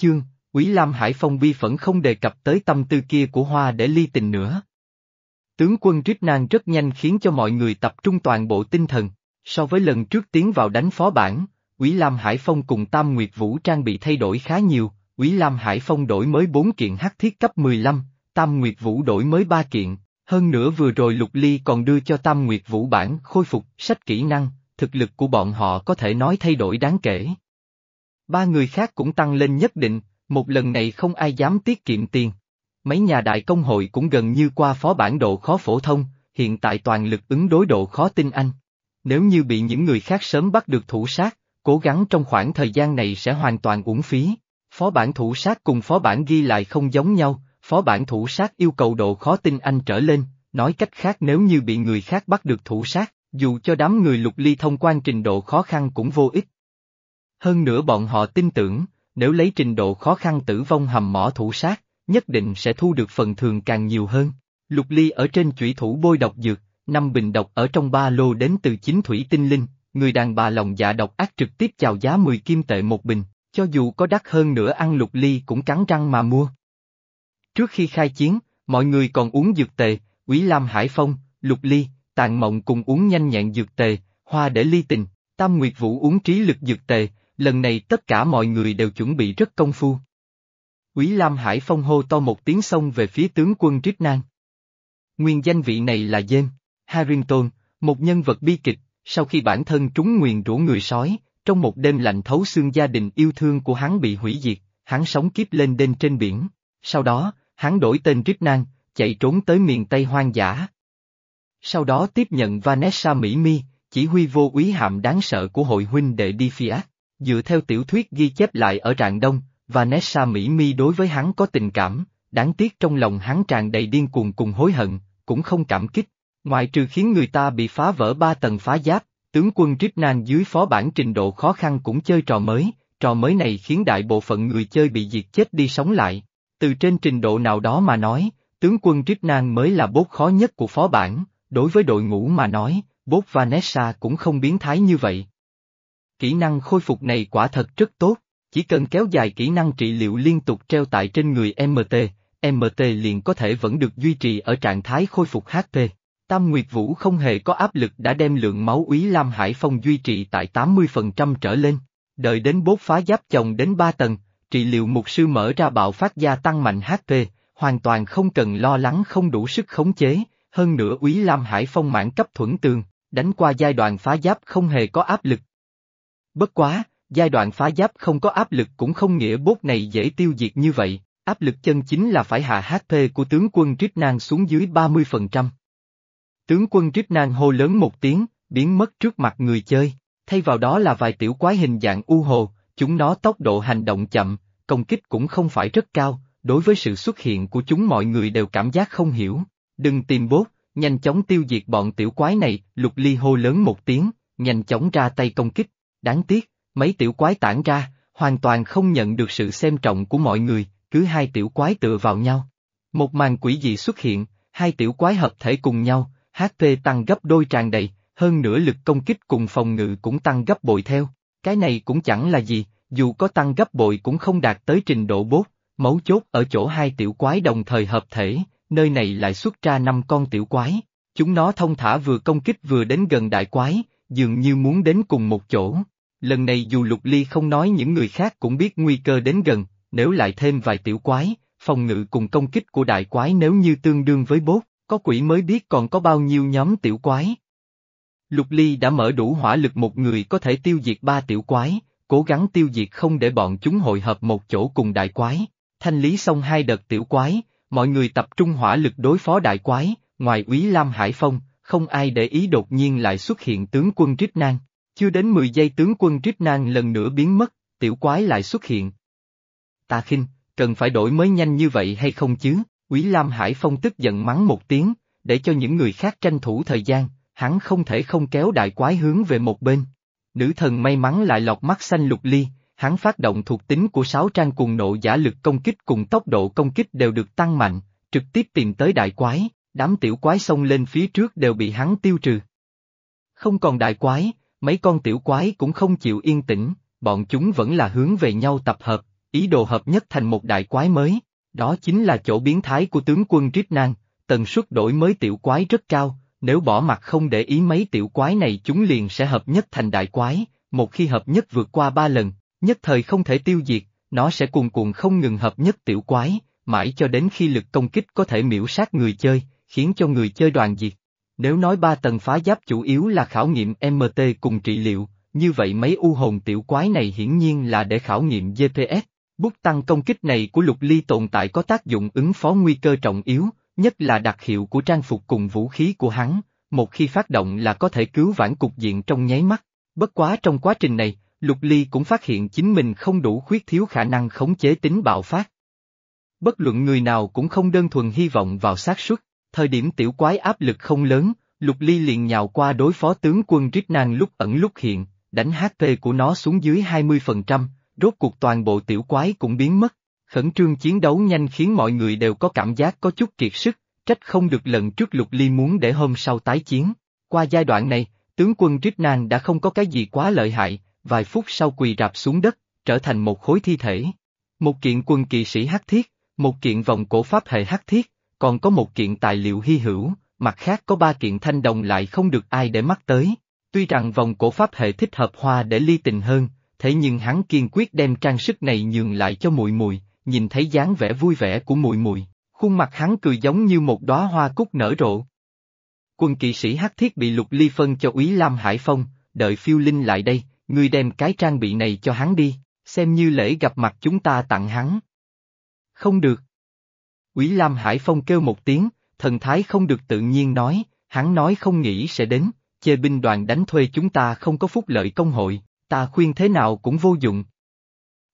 chương, Quý Lam Hải Phong bi phẫn không đề cập tới tâm tư kia của Hoa để ly tình nữa. Tướng quân Trích Nang rất nhanh khiến cho mọi người tập trung toàn bộ tinh thần, so với lần trước tiến vào đánh phó bản, Quý Lam Hải Phong cùng Tam Nguyệt Vũ trang bị thay đổi khá nhiều, Quý Lam Hải Phong đổi mới 4 kiện hắc thiết cấp 15, Tam Nguyệt Vũ đổi mới 3 kiện, hơn nữa vừa rồi Lục Ly còn đưa cho Tam Nguyệt Vũ bản khôi phục sách kỹ năng, thực lực của bọn họ có thể nói thay đổi đáng kể. Ba người khác cũng tăng lên nhất định, một lần này không ai dám tiết kiệm tiền. Mấy nhà đại công hội cũng gần như qua phó bản độ khó phổ thông, hiện tại toàn lực ứng đối độ khó tin anh. Nếu như bị những người khác sớm bắt được thủ sát, cố gắng trong khoảng thời gian này sẽ hoàn toàn uổng phí. Phó bản thủ sát cùng phó bản ghi lại không giống nhau, phó bản thủ sát yêu cầu độ khó tin anh trở lên, nói cách khác nếu như bị người khác bắt được thủ sát, dù cho đám người lục ly thông quan trình độ khó khăn cũng vô ích. Hơn nữa bọn họ tin tưởng, nếu lấy trình độ khó khăn tử vong hầm mỏ thủ sát, nhất định sẽ thu được phần thường càng nhiều hơn. Lục ly ở trên chủy thủ bôi độc dược, năm bình độc ở trong ba lô đến từ chính thủy tinh linh, người đàn bà lòng dạ độc ác trực tiếp chào giá 10 kim tệ một bình, cho dù có đắt hơn nữa ăn lục ly cũng cắn răng mà mua. Trước khi khai chiến, mọi người còn uống dược tề, Quý Lam Hải Phong, Lục Ly, Tàn Mộng cùng uống nhanh nhẹn dược tề, Hoa để ly tình, Tam Nguyệt Vũ uống trí lực dược tề, lần này tất cả mọi người đều chuẩn bị rất công phu. Quý Lam Hải Phong hô to một tiếng xông về phía tướng quân Trích Nang. Nguyên danh vị này là James Harrington, một nhân vật bi kịch, sau khi bản thân trúng nguyền rủa người sói, trong một đêm lạnh thấu xương gia đình yêu thương của hắn bị hủy diệt, hắn sống kiếp lên đên trên biển. Sau đó, hắn đổi tên Trích Nang, chạy trốn tới miền Tây hoang dã. Sau đó tiếp nhận Vanessa Mỹ Mi, chỉ huy vô úy hạm đáng sợ của hội huynh đệ đi Fiat. Dựa theo tiểu thuyết ghi chép lại ở Rạng Đông, Vanessa Mỹ Mi đối với hắn có tình cảm, đáng tiếc trong lòng hắn tràn đầy điên cuồng cùng hối hận, cũng không cảm kích. Ngoại trừ khiến người ta bị phá vỡ ba tầng phá giáp, tướng quân Nan dưới phó bản trình độ khó khăn cũng chơi trò mới, trò mới này khiến đại bộ phận người chơi bị diệt chết đi sống lại. Từ trên trình độ nào đó mà nói, tướng quân Nan mới là bốt khó nhất của phó bản, đối với đội ngũ mà nói, bốt Vanessa cũng không biến thái như vậy. Kỹ năng khôi phục này quả thật rất tốt, chỉ cần kéo dài kỹ năng trị liệu liên tục treo tại trên người MT, MT liền có thể vẫn được duy trì ở trạng thái khôi phục HP. Tam Nguyệt Vũ không hề có áp lực đã đem lượng máu úy Lam Hải Phong duy trì tại 80% trở lên. Đợi đến bốt phá giáp chồng đến 3 tầng, trị liệu mục sư mở ra bạo phát gia tăng mạnh HP, hoàn toàn không cần lo lắng không đủ sức khống chế, hơn nữa úy Lam Hải Phong mãn cấp thuẫn tường, đánh qua giai đoạn phá giáp không hề có áp lực. Bất quá, giai đoạn phá giáp không có áp lực cũng không nghĩa bốt này dễ tiêu diệt như vậy, áp lực chân chính là phải hạ HP của tướng quân Trích Nang xuống dưới 30%. Tướng quân Trích Nang hô lớn một tiếng, biến mất trước mặt người chơi, thay vào đó là vài tiểu quái hình dạng u hồ, chúng nó tốc độ hành động chậm, công kích cũng không phải rất cao, đối với sự xuất hiện của chúng mọi người đều cảm giác không hiểu. Đừng tìm bốt, nhanh chóng tiêu diệt bọn tiểu quái này, lục ly hô lớn một tiếng, nhanh chóng ra tay công kích. Đáng tiếc, mấy tiểu quái tản ra, hoàn toàn không nhận được sự xem trọng của mọi người, cứ hai tiểu quái tựa vào nhau. Một màn quỷ dị xuất hiện, hai tiểu quái hợp thể cùng nhau, HP tăng gấp đôi tràn đầy, hơn nữa lực công kích cùng phòng ngự cũng tăng gấp bội theo. Cái này cũng chẳng là gì, dù có tăng gấp bội cũng không đạt tới trình độ bốt, mấu chốt ở chỗ hai tiểu quái đồng thời hợp thể, nơi này lại xuất ra năm con tiểu quái. Chúng nó thông thả vừa công kích vừa đến gần đại quái, dường như muốn đến cùng một chỗ. Lần này dù Lục Ly không nói những người khác cũng biết nguy cơ đến gần, nếu lại thêm vài tiểu quái, phòng ngự cùng công kích của đại quái nếu như tương đương với bốt, có quỷ mới biết còn có bao nhiêu nhóm tiểu quái. Lục Ly đã mở đủ hỏa lực một người có thể tiêu diệt ba tiểu quái, cố gắng tiêu diệt không để bọn chúng hội hợp một chỗ cùng đại quái. Thanh lý xong hai đợt tiểu quái, mọi người tập trung hỏa lực đối phó đại quái, ngoài úy Lam Hải Phong, không ai để ý đột nhiên lại xuất hiện tướng quân Trích Nang. Chưa đến 10 giây tướng quân Trích Nang lần nữa biến mất, tiểu quái lại xuất hiện. Ta khinh, cần phải đổi mới nhanh như vậy hay không chứ? Quý Lam Hải Phong tức giận mắng một tiếng, để cho những người khác tranh thủ thời gian, hắn không thể không kéo đại quái hướng về một bên. Nữ thần may mắn lại lọt mắt xanh lục ly, hắn phát động thuộc tính của sáu trang cùng nộ giả lực công kích cùng tốc độ công kích đều được tăng mạnh, trực tiếp tìm tới đại quái, đám tiểu quái xông lên phía trước đều bị hắn tiêu trừ. Không còn đại quái, mấy con tiểu quái cũng không chịu yên tĩnh, bọn chúng vẫn là hướng về nhau tập hợp, ý đồ hợp nhất thành một đại quái mới. Đó chính là chỗ biến thái của tướng quân Triết Nang, tần suất đổi mới tiểu quái rất cao, nếu bỏ mặt không để ý mấy tiểu quái này chúng liền sẽ hợp nhất thành đại quái, một khi hợp nhất vượt qua ba lần, nhất thời không thể tiêu diệt, nó sẽ cuồn cuộn không ngừng hợp nhất tiểu quái, mãi cho đến khi lực công kích có thể miễu sát người chơi, khiến cho người chơi đoàn diệt. Nếu nói ba tầng phá giáp chủ yếu là khảo nghiệm MT cùng trị liệu, như vậy mấy u hồn tiểu quái này hiển nhiên là để khảo nghiệm GPS. Bút tăng công kích này của lục ly tồn tại có tác dụng ứng phó nguy cơ trọng yếu, nhất là đặc hiệu của trang phục cùng vũ khí của hắn, một khi phát động là có thể cứu vãn cục diện trong nháy mắt. Bất quá trong quá trình này, Lục Ly cũng phát hiện chính mình không đủ khuyết thiếu khả năng khống chế tính bạo phát. Bất luận người nào cũng không đơn thuần hy vọng vào xác suất, thời điểm tiểu quái áp lực không lớn, Lục Ly liền nhào qua đối phó tướng quân Rít Nang lúc ẩn lúc hiện, đánh HP của nó xuống dưới 20%, rốt cuộc toàn bộ tiểu quái cũng biến mất. Khẩn trương chiến đấu nhanh khiến mọi người đều có cảm giác có chút kiệt sức, trách không được lần trước Lục Ly muốn để hôm sau tái chiến. Qua giai đoạn này, tướng quân Rít Nang đã không có cái gì quá lợi hại, vài phút sau quỳ rạp xuống đất, trở thành một khối thi thể. Một kiện quân kỵ sĩ hắc thiết, một kiện vòng cổ pháp hệ hắc thiết, còn có một kiện tài liệu hy hữu, mặt khác có ba kiện thanh đồng lại không được ai để mắt tới. Tuy rằng vòng cổ pháp hệ thích hợp hoa để ly tình hơn, thế nhưng hắn kiên quyết đem trang sức này nhường lại cho muội muội. nhìn thấy dáng vẻ vui vẻ của muội muội, khuôn mặt hắn cười giống như một đóa hoa cúc nở rộ. Quân kỵ sĩ hắc thiết bị lục ly phân cho úy Lam Hải Phong, đợi phiêu linh lại đây, ngươi đem cái trang bị này cho hắn đi, xem như lễ gặp mặt chúng ta tặng hắn. Không được. Úy Lam Hải Phong kêu một tiếng, thần thái không được tự nhiên nói, hắn nói không nghĩ sẽ đến, chê binh đoàn đánh thuê chúng ta không có phúc lợi công hội, ta khuyên thế nào cũng vô dụng.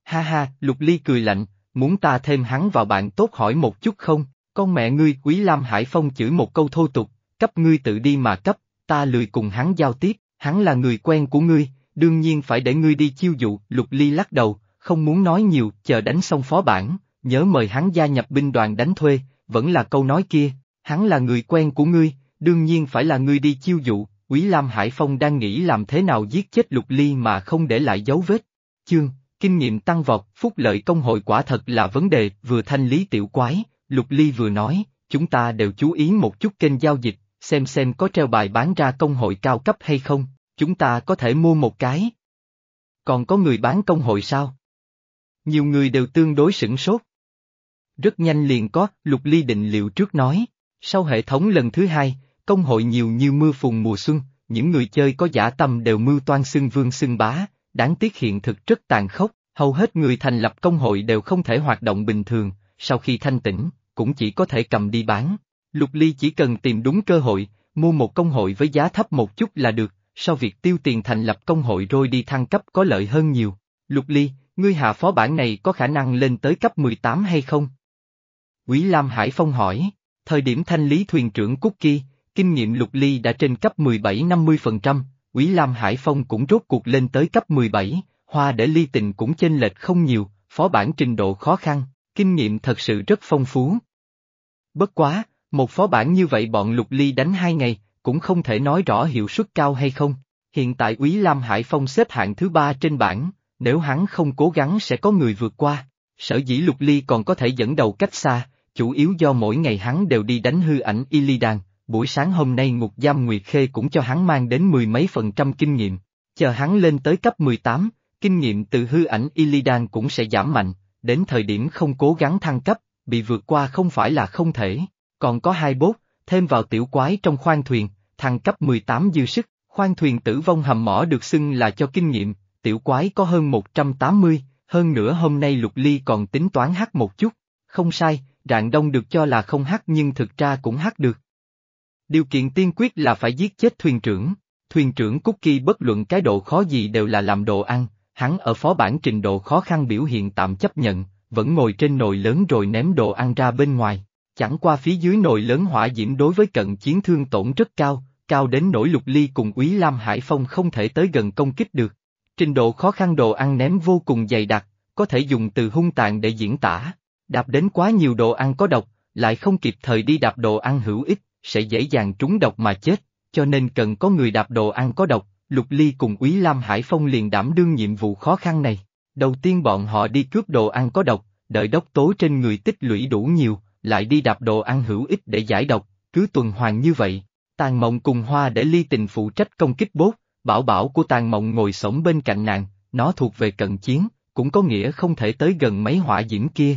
Ha ha, Lục Ly cười lạnh, muốn ta thêm hắn vào bạn tốt hỏi một chút không, con mẹ ngươi Quý Lam Hải Phong chửi một câu thô tục, cấp ngươi tự đi mà cấp, ta lười cùng hắn giao tiếp, hắn là người quen của ngươi, đương nhiên phải để ngươi đi chiêu dụ, Lục Ly lắc đầu, không muốn nói nhiều, chờ đánh xong phó bản, nhớ mời hắn gia nhập binh đoàn đánh thuê, vẫn là câu nói kia, hắn là người quen của ngươi, đương nhiên phải là ngươi đi chiêu dụ, Quý Lam Hải Phong đang nghĩ làm thế nào giết chết Lục Ly mà không để lại dấu vết. Chương, kinh nghiệm tăng vọt, phúc lợi công hội quả thật là vấn đề, vừa thanh lý tiểu quái, Lục Ly vừa nói, chúng ta đều chú ý một chút kênh giao dịch, xem xem có treo bài bán ra công hội cao cấp hay không, chúng ta có thể mua một cái. Còn có người bán công hội sao? Nhiều người đều tương đối sửng sốt. Rất nhanh liền có, Lục Ly định liệu trước nói, sau hệ thống lần thứ hai, công hội nhiều như mưa phùn mùa xuân, những người chơi có giả tâm đều mưu toan xưng vương xưng bá, đáng tiếc hiện thực rất tàn khốc, hầu hết người thành lập công hội đều không thể hoạt động bình thường, sau khi thanh tỉnh, cũng chỉ có thể cầm đi bán. Lục Ly chỉ cần tìm đúng cơ hội, mua một công hội với giá thấp một chút là được, sau việc tiêu tiền thành lập công hội rồi đi thăng cấp có lợi hơn nhiều. Lục Ly, ngươi hạ phó bản này có khả năng lên tới cấp 18 hay không? Quý Lam Hải Phong hỏi, thời điểm thanh lý thuyền trưởng Cookie, kinh nghiệm Lục Ly đã trên cấp 17-50%, Quý Lam Hải Phong cũng rốt cuộc lên tới cấp 17, hoa để ly tình cũng chênh lệch không nhiều, phó bản trình độ khó khăn, kinh nghiệm thật sự rất phong phú. Bất quá, một phó bản như vậy bọn Lục Ly đánh hai ngày, cũng không thể nói rõ hiệu suất cao hay không. Hiện tại Quý Lam Hải Phong xếp hạng thứ ba trên bảng, nếu hắn không cố gắng sẽ có người vượt qua. Sở dĩ Lục Ly còn có thể dẫn đầu cách xa, chủ yếu do mỗi ngày hắn đều đi đánh hư ảnh Illidan, buổi sáng hôm nay ngục giam Nguyệt Khê cũng cho hắn mang đến mười mấy phần trăm kinh nghiệm. Chờ hắn lên tới cấp 18, kinh nghiệm từ hư ảnh Illidan cũng sẽ giảm mạnh, đến thời điểm không cố gắng thăng cấp, bị vượt qua không phải là không thể. Còn có hai bốt, thêm vào tiểu quái trong khoang thuyền, thăng cấp 18 dư sức, khoang thuyền tử vong hầm mỏ được xưng là cho kinh nghiệm, tiểu quái có hơn 180, hơn nữa hôm nay lục ly còn tính toán hắc một chút, không sai, rạng đông được cho là không hắc nhưng thực ra cũng hắc được. Điều kiện tiên quyết là phải giết chết thuyền trưởng, thuyền trưởng Cookie bất luận cái độ khó gì đều là làm đồ ăn, hắn ở phó bản trình độ khó khăn biểu hiện tạm chấp nhận, vẫn ngồi trên nồi lớn rồi ném đồ ăn ra bên ngoài. Chẳng qua phía dưới nồi lớn hỏa diễm đối với cận chiến thương tổn rất cao, cao đến nỗi lục ly cùng úy Lam Hải Phong không thể tới gần công kích được. Trình độ khó khăn đồ ăn ném vô cùng dày đặc, có thể dùng từ hung tàn để diễn tả. Đạp đến quá nhiều đồ ăn có độc, lại không kịp thời đi đạp đồ ăn hữu ích, sẽ dễ dàng trúng độc mà chết, cho nên cần có người đạp đồ ăn có độc, Lục Ly cùng Úy Lam Hải Phong liền đảm đương nhiệm vụ khó khăn này. Đầu tiên bọn họ đi cướp đồ ăn có độc, đợi độc tố trên người tích lũy đủ nhiều, lại đi đạp đồ ăn hữu ích để giải độc, cứ tuần hoàn như vậy. Tàn mộng cùng hoa để ly tình phụ trách công kích bốt, bảo bảo của tàn mộng ngồi sống bên cạnh nàng, nó thuộc về cận chiến, cũng có nghĩa không thể tới gần mấy hỏa diễm kia.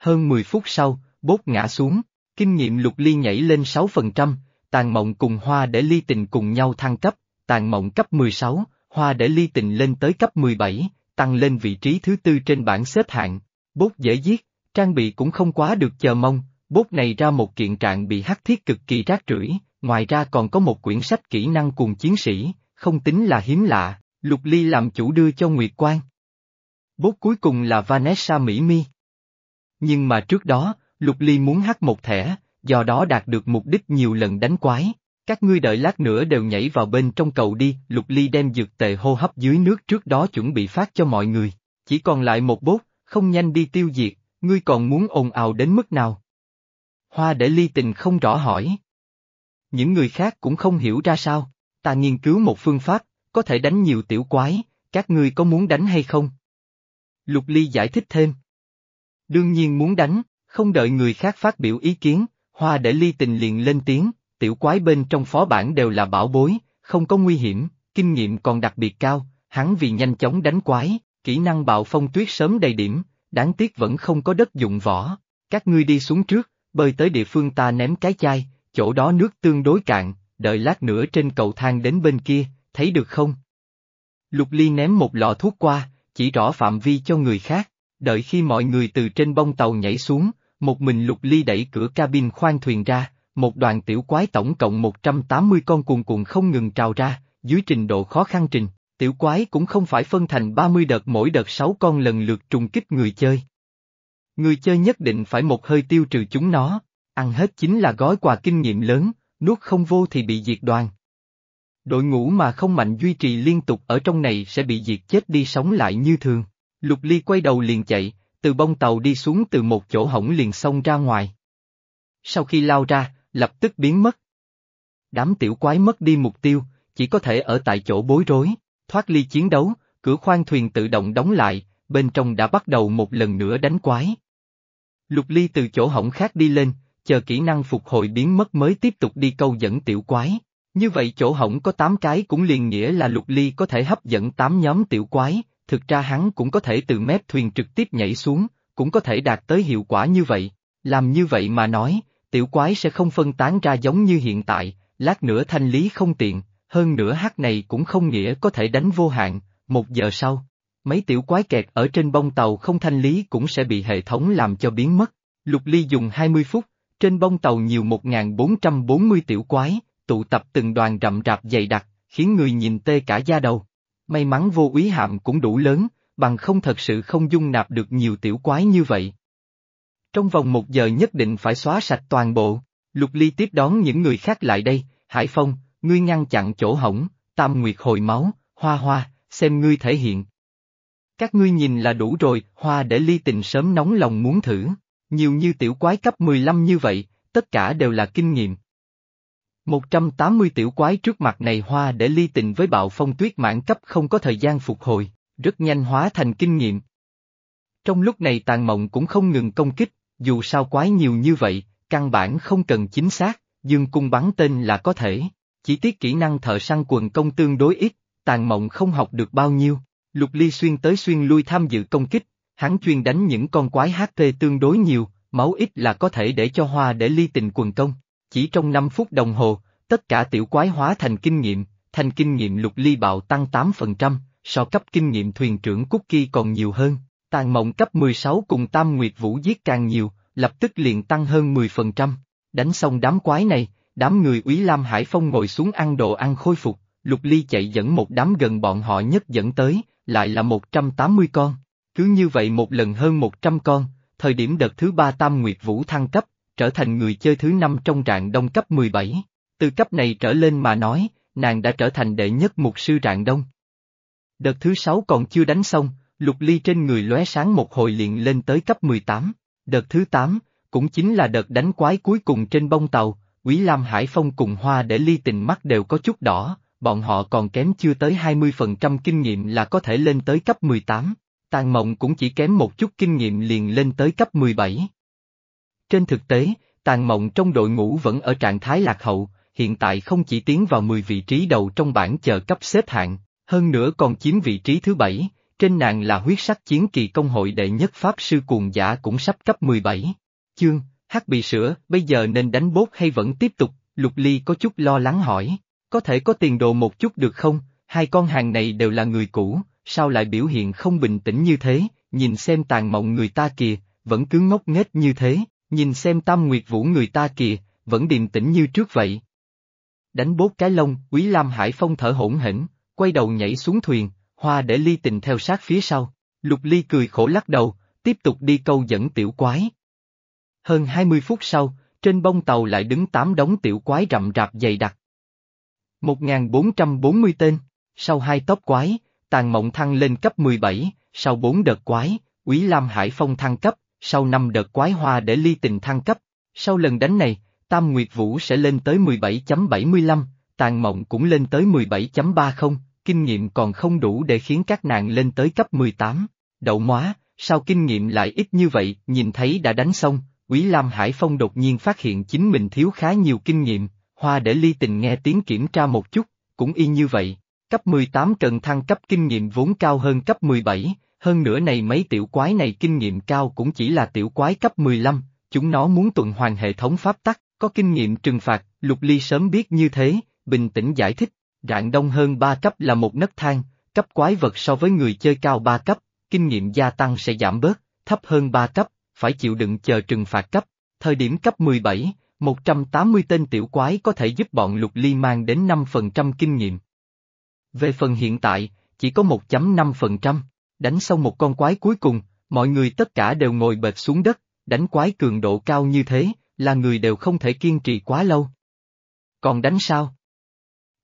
Hơn 10 phút sau, bốt ngã xuống, kinh nghiệm lục ly nhảy lên 6%, tàn mộng cùng hoa để ly tình cùng nhau thăng cấp, tàn mộng cấp 16, hoa để ly tình lên tới cấp 17, tăng lên vị trí thứ tư trên bảng xếp hạng. Bốt dễ giết, trang bị cũng không quá được chờ mong, bốt này ra một kiện trạng bị hắc thiết cực kỳ rác rưởi, ngoài ra còn có một quyển sách kỹ năng cùng chiến sĩ, không tính là hiếm lạ, Lục Ly làm chủ đưa cho Nguyệt Quang. Bốt cuối cùng là Vanessa Mỹ Mi. Nhưng mà trước đó, Lục Ly muốn hát một thẻ, do đó đạt được mục đích nhiều lần đánh quái. Các ngươi đợi lát nữa đều nhảy vào bên trong cầu đi, Lục Ly đem dược tệ hô hấp dưới nước trước đó chuẩn bị phát cho mọi người. Chỉ còn lại một bốt, không nhanh đi tiêu diệt, ngươi còn muốn ồn ào đến mức nào? Hoa để ly tình không rõ hỏi. Những người khác cũng không hiểu ra sao, ta nghiên cứu một phương pháp, có thể đánh nhiều tiểu quái, các ngươi có muốn đánh hay không? Lục Ly giải thích thêm. Đương nhiên muốn đánh, không đợi người khác phát biểu ý kiến, Hoa để Ly tình liền lên tiếng, tiểu quái bên trong phó bản đều là bảo bối, không có nguy hiểm, kinh nghiệm còn đặc biệt cao, hắn vì nhanh chóng đánh quái, kỹ năng bạo phong tuyết sớm đầy điểm, đáng tiếc vẫn không có đất dụng võ. Các ngươi đi xuống trước, bơi tới địa phương ta ném cái chai, chỗ đó nước tương đối cạn, đợi lát nữa trên cầu thang đến bên kia, thấy được không? Lục Ly ném một lọ thuốc qua, chỉ rõ phạm vi cho người khác, đợi khi mọi người từ trên bông tàu nhảy xuống, một mình Lục Ly đẩy cửa cabin khoang thuyền ra, một đoàn tiểu quái tổng cộng 180 con cuồn cuộn không ngừng trào ra, dưới trình độ khó khăn trình, tiểu quái cũng không phải phân thành 30 đợt mỗi đợt 6 con lần lượt trùng kích người chơi. Người chơi nhất định phải một hơi tiêu trừ chúng nó, ăn hết chính là gói quà kinh nghiệm lớn, nuốt không vô thì bị diệt đoàn. Đội ngũ mà không mạnh duy trì liên tục ở trong này sẽ bị diệt chết đi sống lại như thường. Lục Ly quay đầu liền chạy, từ bông tàu đi xuống từ một chỗ hổng liền xông ra ngoài. Sau khi lao ra, lập tức biến mất. Đám tiểu quái mất đi mục tiêu, chỉ có thể ở tại chỗ bối rối, thoát ly chiến đấu, cửa khoang thuyền tự động đóng lại, bên trong đã bắt đầu một lần nữa đánh quái. Lục Ly từ chỗ hổng khác đi lên, chờ kỹ năng phục hồi biến mất mới tiếp tục đi câu dẫn tiểu quái. Như vậy chỗ hổng có 8 cái cũng liền nghĩa là Lục Ly có thể hấp dẫn 8 nhóm tiểu quái, thực ra hắn cũng có thể từ mép thuyền trực tiếp nhảy xuống, cũng có thể đạt tới hiệu quả như vậy. Làm như vậy mà nói, tiểu quái sẽ không phân tán ra giống như hiện tại, lát nữa thanh lý không tiện, hơn nữa hát này cũng không nghĩa có thể đánh vô hạn, một giờ sau, mấy tiểu quái kẹt ở trên bông tàu không thanh lý cũng sẽ bị hệ thống làm cho biến mất. Lục Ly dùng 20 phút, trên bông tàu nhiều 1440 tiểu quái, tụ tập từng đoàn rậm rạp dày đặc, khiến người nhìn tê cả da đầu. May mắn vô úy hạm cũng đủ lớn, bằng không thật sự không dung nạp được nhiều tiểu quái như vậy. Trong vòng một giờ nhất định phải xóa sạch toàn bộ, Lục Ly tiếp đón những người khác lại đây, Hải Phong, ngươi ngăn chặn chỗ hỏng, Tam Nguyệt hồi máu, Hoa Hoa, xem ngươi thể hiện. Các ngươi nhìn là đủ rồi, Hoa để Ly tình sớm nóng lòng muốn thử, nhiều như tiểu quái cấp 15 như vậy, tất cả đều là kinh nghiệm. 180 tiểu quái trước mặt này hoa để ly tình với bạo phong tuyết mãn cấp không có thời gian phục hồi, rất nhanh hóa thành kinh nghiệm. Trong lúc này tàn mộng cũng không ngừng công kích, dù sao quái nhiều như vậy, căn bản không cần chính xác, dương cung bắn tên là có thể. Chỉ tiếc kỹ năng thợ săn quần công tương đối ít, tàn mộng không học được bao nhiêu. Lục ly xuyên tới xuyên lui tham dự công kích, hắn chuyên đánh những con quái HP tương đối nhiều, máu ít là có thể để cho hoa để ly tình quần công. Chỉ trong 5 phút đồng hồ, tất cả tiểu quái hóa thành kinh nghiệm, thành kinh nghiệm lục ly bạo tăng 8%, so cấp kinh nghiệm thuyền trưởng Cookie còn nhiều hơn. Tàn mộng cấp 16 cùng Tam Nguyệt Vũ giết càng nhiều, lập tức liền tăng hơn 10%. Đánh xong đám quái này, đám người úy Lam Hải Phong ngồi xuống ăn đồ ăn khôi phục, Lục Ly chạy dẫn một đám gần bọn họ nhất dẫn tới, lại là 180 con. Cứ như vậy một lần hơn 100 con, thời điểm đợt thứ ba Tam Nguyệt Vũ thăng cấp, trở thành người chơi thứ năm trong rạng đông cấp 17. Từ cấp này trở lên mà nói, nàng đã trở thành đệ nhất mục sư rạng đông. Đợt thứ sáu còn chưa đánh xong, lục ly trên người lóe sáng một hồi liền lên tới cấp 18. Đợt thứ 8, cũng chính là đợt đánh quái cuối cùng trên bông tàu, Quý Lam Hải Phong cùng Hoa để ly tình mắt đều có chút đỏ, bọn họ còn kém chưa tới 20% kinh nghiệm là có thể lên tới cấp 18. Tàn mộng cũng chỉ kém một chút kinh nghiệm liền lên tới cấp 17. Trên thực tế, tàn mộng trong đội ngũ vẫn ở trạng thái lạc hậu, hiện tại không chỉ tiến vào 10 vị trí đầu trong bảng chờ cấp xếp hạng, hơn nữa còn chiếm vị trí thứ bảy, trên nàng là huyết sắc chiến kỳ công hội đệ nhất pháp sư cuồng giả cũng sắp cấp 17. Chương, hắc bị sửa, bây giờ nên đánh bốt hay vẫn tiếp tục, Lục Ly có chút lo lắng hỏi, có thể có tiền đồ một chút được không, hai con hàng này đều là người cũ, sao lại biểu hiện không bình tĩnh như thế, nhìn xem tàn mộng người ta kìa, vẫn cứ ngốc nghếch như thế, nhìn xem tam nguyệt vũ người ta kìa, vẫn điềm tĩnh như trước vậy. Đánh bốt cái lông, Quý Lam Hải Phong thở hỗn hển, quay đầu nhảy xuống thuyền, hoa để ly tình theo sát phía sau. Lục ly cười khổ lắc đầu, tiếp tục đi câu dẫn tiểu quái. Hơn 20 phút sau, trên bông tàu lại đứng tám đống tiểu quái rậm rạp dày đặc. 1440 tên, sau hai tốp quái, tàn mộng thăng lên cấp 17, sau bốn đợt quái, Quý Lam Hải Phong thăng cấp, sau năm đợt quái hoa để ly tình thăng cấp. Sau lần đánh này, Tam Nguyệt Vũ sẽ lên tới 17.75, tàn mộng cũng lên tới 17.30, kinh nghiệm còn không đủ để khiến các nàng lên tới cấp 18. Đậu móa, sao kinh nghiệm lại ít như vậy, nhìn thấy đã đánh xong, Quý Lam Hải Phong đột nhiên phát hiện chính mình thiếu khá nhiều kinh nghiệm, hoa để ly tình nghe tiếng kiểm tra một chút, cũng y như vậy. Cấp 18 cần thăng cấp kinh nghiệm vốn cao hơn cấp 17, hơn nữa này mấy tiểu quái này kinh nghiệm cao cũng chỉ là tiểu quái cấp 15, chúng nó muốn tuần hoàn hệ thống pháp tắc, có kinh nghiệm trừng phạt, Lục Ly sớm biết như thế, bình tĩnh giải thích, rạng đông hơn 3 cấp là một nấc thang, cấp quái vật so với người chơi cao 3 cấp, kinh nghiệm gia tăng sẽ giảm bớt, thấp hơn 3 cấp, phải chịu đựng chờ trừng phạt cấp, thời điểm cấp 17, 180 tên tiểu quái có thể giúp bọn Lục Ly mang đến 5% kinh nghiệm. Về phần hiện tại, chỉ có 1.5%, đánh xong một con quái cuối cùng, mọi người tất cả đều ngồi bệt xuống đất, đánh quái cường độ cao như thế, là người đều không thể kiên trì quá lâu. Còn đánh sao?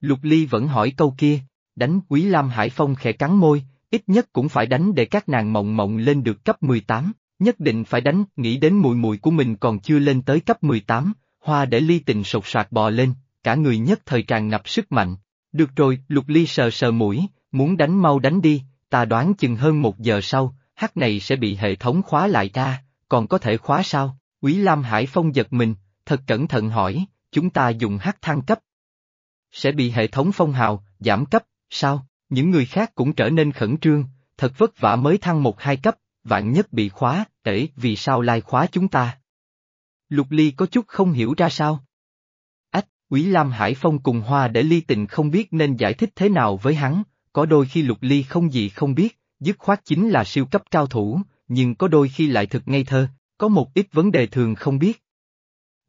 Lục Ly vẫn hỏi câu kia, đánh Quý Lam Hải Phong khẽ cắn môi, ít nhất cũng phải đánh để các nàng mộng mộng lên được cấp 18, nhất định phải đánh, nghĩ đến mùi mùi của mình còn chưa lên tới cấp 18, hoa để ly tình sột soạt bò lên, cả người nhất thời tràn ngập sức mạnh. Được rồi, Lục Ly sờ sờ mũi, muốn đánh mau đánh đi, ta đoán chừng hơn một giờ sau, hắc này sẽ bị hệ thống khóa lại ra, còn có thể khóa sao? Quý Lam Hải Phong giật mình, thật cẩn thận hỏi, chúng ta dùng hắc thăng cấp. Sẽ bị hệ thống phong hào, giảm cấp, sao? Những người khác cũng trở nên khẩn trương, thật vất vả mới thăng một hai cấp, vạn nhất bị khóa, để vì sao lai khóa chúng ta? Lục Ly có chút không hiểu ra sao. Ách, Quý Lam Hải Phong cùng Hoa để Ly Tình không biết nên giải thích thế nào với hắn, có đôi khi Lục Ly không gì không biết, dứt khoát chính là siêu cấp cao thủ, nhưng có đôi khi lại thực ngây thơ, có một ít vấn đề thường không biết.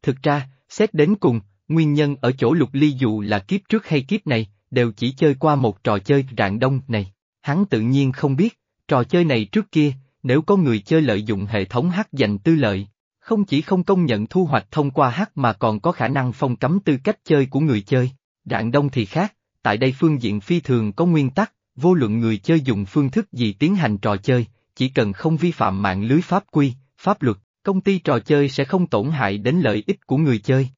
Thực ra, xét đến cùng, nguyên nhân ở chỗ Lục Ly dù là kiếp trước hay kiếp này, đều chỉ chơi qua một trò chơi rạng đông này, hắn tự nhiên không biết, trò chơi này trước kia, nếu có người chơi lợi dụng hệ thống hát dành tư lợi, không chỉ không công nhận thu hoạch thông qua hát mà còn có khả năng phong cấm tư cách chơi của người chơi. Rạng đông thì khác, tại đây phương diện phi thường có nguyên tắc, vô luận người chơi dùng phương thức gì tiến hành trò chơi, chỉ cần không vi phạm mạng lưới pháp quy, pháp luật, công ty trò chơi sẽ không tổn hại đến lợi ích của người chơi.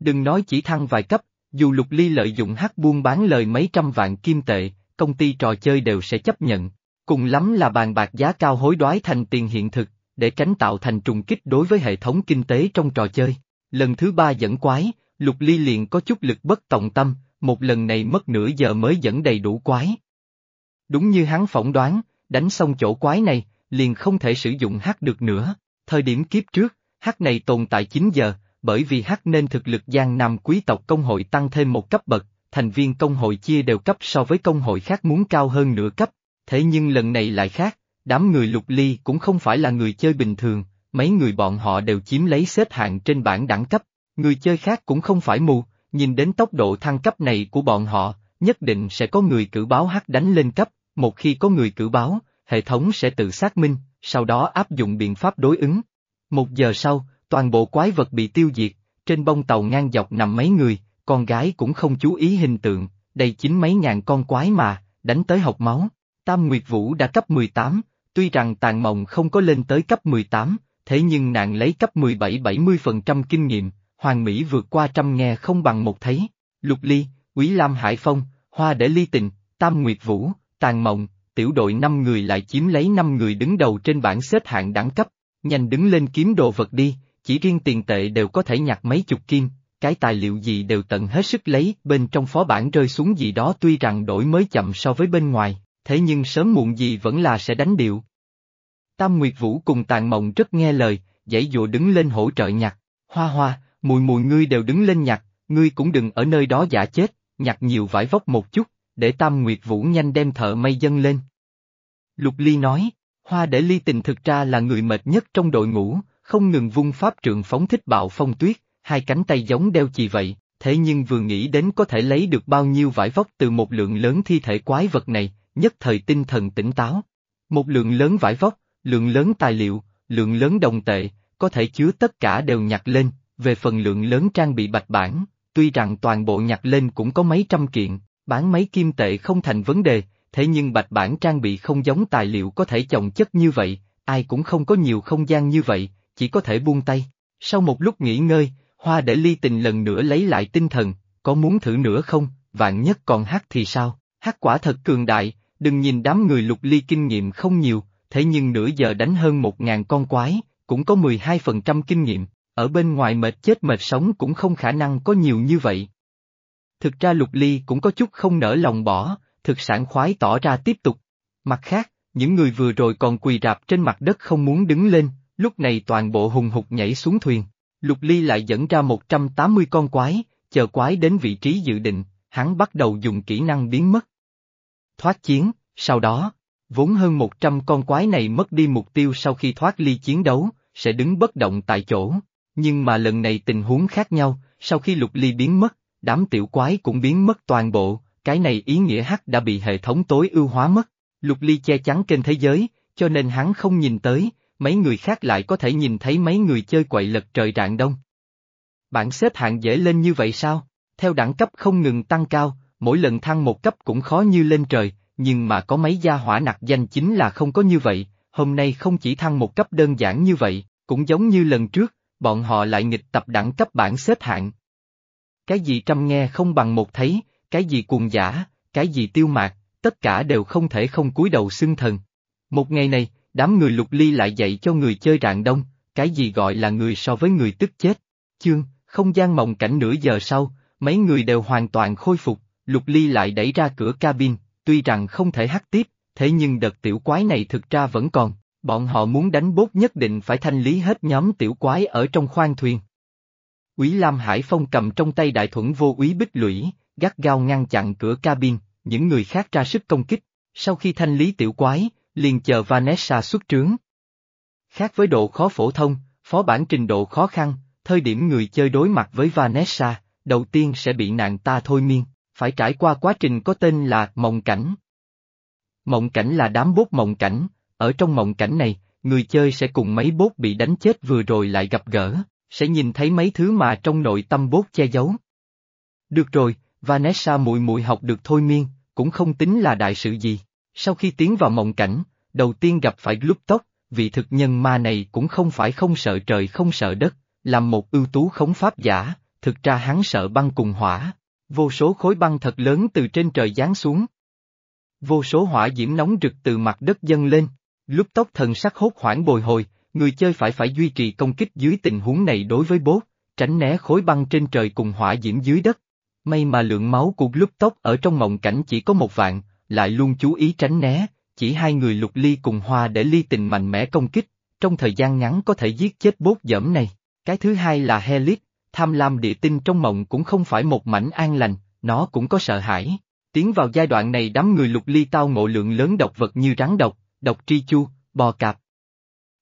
Đừng nói chỉ thăng vài cấp, dù lục ly lợi dụng hát buôn bán lời mấy trăm vạn kim tệ, công ty trò chơi đều sẽ chấp nhận, cùng lắm là bàn bạc giá cao hối đoái thành tiền hiện thực, để tránh tạo thành trùng kích đối với hệ thống kinh tế trong trò chơi. Lần thứ ba dẫn quái, lục ly liền có chút lực bất tòng tâm, một lần này mất nửa giờ mới dẫn đầy đủ quái. Đúng như hắn phỏng đoán, đánh xong chỗ quái này, liền không thể sử dụng hát được nữa. Thời điểm kiếp trước, hát này tồn tại 9 giờ, bởi vì hát nên thực lực giang nam quý tộc công hội tăng thêm một cấp bậc, thành viên công hội chia đều cấp so với công hội khác muốn cao hơn nửa cấp, thế nhưng lần này lại khác, đám người lục ly cũng không phải là người chơi bình thường, mấy người bọn họ đều chiếm lấy xếp hạng trên bảng đẳng cấp, người chơi khác cũng không phải mù, nhìn đến tốc độ thăng cấp này của bọn họ, nhất định sẽ có người cử báo hắc đánh lên cấp, một khi có người cử báo, hệ thống sẽ tự xác minh, sau đó áp dụng biện pháp đối ứng. Một giờ sau, toàn bộ quái vật bị tiêu diệt, trên bông tàu ngang dọc nằm mấy người, con gái cũng không chú ý hình tượng, Đây chính mấy ngàn con quái mà, đánh tới học máu. Tam Nguyệt Vũ đã cấp 18, tuy rằng tàn mộng không có lên tới cấp 18, thế nhưng nàng lấy cấp 17-70% kinh nghiệm, Hoàng Mỹ vượt qua trăm nghe không bằng một thấy. Lục Ly, Quý Lam Hải Phong, Hoa để ly tình, Tam Nguyệt Vũ, Tàn Mộng, tiểu đội năm người lại chiếm lấy năm người đứng đầu trên bảng xếp hạng đẳng cấp, nhanh đứng lên kiếm đồ vật đi, chỉ riêng tiền tệ đều có thể nhặt mấy chục kim, cái tài liệu gì đều tận hết sức lấy, bên trong phó bản rơi xuống gì đó tuy rằng đổi mới chậm so với bên ngoài, thế nhưng sớm muộn gì vẫn là sẽ đánh điệu. Tam Nguyệt Vũ cùng Tàn Mộng rất nghe lời, dãy dụa đứng lên hỗ trợ nhặt, hoa hoa, mùi mùi ngươi đều đứng lên nhặt, ngươi cũng đừng ở nơi đó giả chết, nhặt nhiều vải vóc một chút, để Tam Nguyệt Vũ nhanh đem thợ mây dân lên. Lục Ly nói, Hoa để ly tình thực ra là người mệt nhất trong đội ngũ, không ngừng vung pháp trượng phóng thích bạo phong tuyết, hai cánh tay giống đeo chì vậy, thế nhưng vừa nghĩ đến có thể lấy được bao nhiêu vải vóc từ một lượng lớn thi thể quái vật này, nhất thời tinh thần tỉnh táo. Một lượng lớn vải vóc, lượng lớn tài liệu, lượng lớn đồng tệ, có thể chứa tất cả đều nhặt lên, về phần lượng lớn trang bị bạch bản, tuy rằng toàn bộ nhặt lên cũng có mấy trăm kiện, bán mấy kim tệ không thành vấn đề, thế nhưng bạch bản trang bị không giống tài liệu có thể chồng chất như vậy, ai cũng không có nhiều không gian như vậy, chỉ có thể buông tay. Sau một lúc nghỉ ngơi, Hoa để ly tình lần nữa lấy lại tinh thần, có muốn thử nữa không, vạn nhất còn hát thì sao, hát quả thật cường đại, đừng nhìn đám người lục ly kinh nghiệm không nhiều, thế nhưng nửa giờ đánh hơn một ngàn con quái, cũng có 12% kinh nghiệm, ở bên ngoài mệt chết mệt sống cũng không khả năng có nhiều như vậy. Thực ra lục ly cũng có chút không nỡ lòng bỏ, thực sản khoái tỏ ra tiếp tục. Mặt khác, những người vừa rồi còn quỳ rạp trên mặt đất không muốn đứng lên, lúc này toàn bộ hùng hục nhảy xuống thuyền. Lục Ly lại dẫn ra 180 con quái, chờ quái đến vị trí dự định, hắn bắt đầu dùng kỹ năng biến mất. Thoát chiến, sau đó, vốn hơn 100 con quái này mất đi mục tiêu sau khi thoát ly chiến đấu, sẽ đứng bất động tại chỗ. Nhưng mà lần này tình huống khác nhau, sau khi lục ly biến mất, đám tiểu quái cũng biến mất toàn bộ, cái này ý nghĩa hắc đã bị hệ thống tối ưu hóa mất. Lục ly che chắn kênh thế giới, cho nên hắn không nhìn tới, mấy người khác lại có thể nhìn thấy mấy người chơi quậy lật trời rạng đông. Bạn xếp hạng dễ lên như vậy sao? Theo đẳng cấp không ngừng tăng cao, mỗi lần thăng một cấp cũng khó như lên trời, nhưng mà có mấy gia hỏa nặc danh chính là không có như vậy, hôm nay không chỉ thăng một cấp đơn giản như vậy, cũng giống như lần trước, bọn họ lại nghịch tập đẳng cấp bảng xếp hạng. Cái gì trăm nghe không bằng một thấy, cái gì cuồng giả, cái gì tiêu mạc, tất cả đều không thể không cúi đầu xưng thần. Một ngày này, đám người lục ly lại dạy cho người chơi rạng đông, cái gì gọi là người so với người tức chết. Chương, không gian mộng cảnh nửa giờ sau, mấy người đều hoàn toàn khôi phục, lục ly lại đẩy ra cửa cabin, tuy rằng không thể hát tiếp, thế nhưng đợt tiểu quái này thực ra vẫn còn, bọn họ muốn đánh bốt nhất định phải thanh lý hết nhóm tiểu quái ở trong khoang thuyền. Quý Lam Hải Phong cầm trong tay đại thuẫn vô úy bích lũy, gắt gao ngăn chặn cửa cabin, những người khác ra sức công kích, sau khi thanh lý tiểu quái, liền chờ Vanessa xuất trướng. Khác với độ khó phổ thông, phó bản trình độ khó khăn, thời điểm người chơi đối mặt với Vanessa, đầu tiên sẽ bị nàng ta thôi miên, phải trải qua quá trình có tên là mộng cảnh. Mộng cảnh là đám bốt mộng cảnh, ở trong mộng cảnh này, người chơi sẽ cùng mấy bốt bị đánh chết vừa rồi lại gặp gỡ, sẽ nhìn thấy mấy thứ mà trong nội tâm bốt che giấu. Được rồi, Vanessa muội muội học được thôi miên, cũng không tính là đại sự gì. Sau khi tiến vào mộng cảnh, đầu tiên gặp phải lúc tóc, vị thực nhân ma này cũng không phải không sợ trời không sợ đất, làm một ưu tú khống pháp giả, thực ra hắn sợ băng cùng hỏa. Vô số khối băng thật lớn từ trên trời giáng xuống. Vô số hỏa diễm nóng rực từ mặt đất dâng lên, lúc tốc thần sắc hốt hoảng bồi hồi, người chơi phải phải duy trì công kích dưới tình huống này đối với bốt, tránh né khối băng trên trời cùng hỏa diễm dưới đất. May mà lượng máu của lúc tốc ở trong mộng cảnh chỉ có một vạn, lại luôn chú ý tránh né, chỉ hai người lục ly cùng hoa để ly tình mạnh mẽ công kích, trong thời gian ngắn có thể giết chết bốt dẫm này. Cái thứ hai là Helix, tham lam địa tinh trong mộng cũng không phải một mảnh an lành, nó cũng có sợ hãi. Tiến vào giai đoạn này đám người lục ly tao ngộ lượng lớn độc vật như rắn độc, độc tri chu, bò cạp.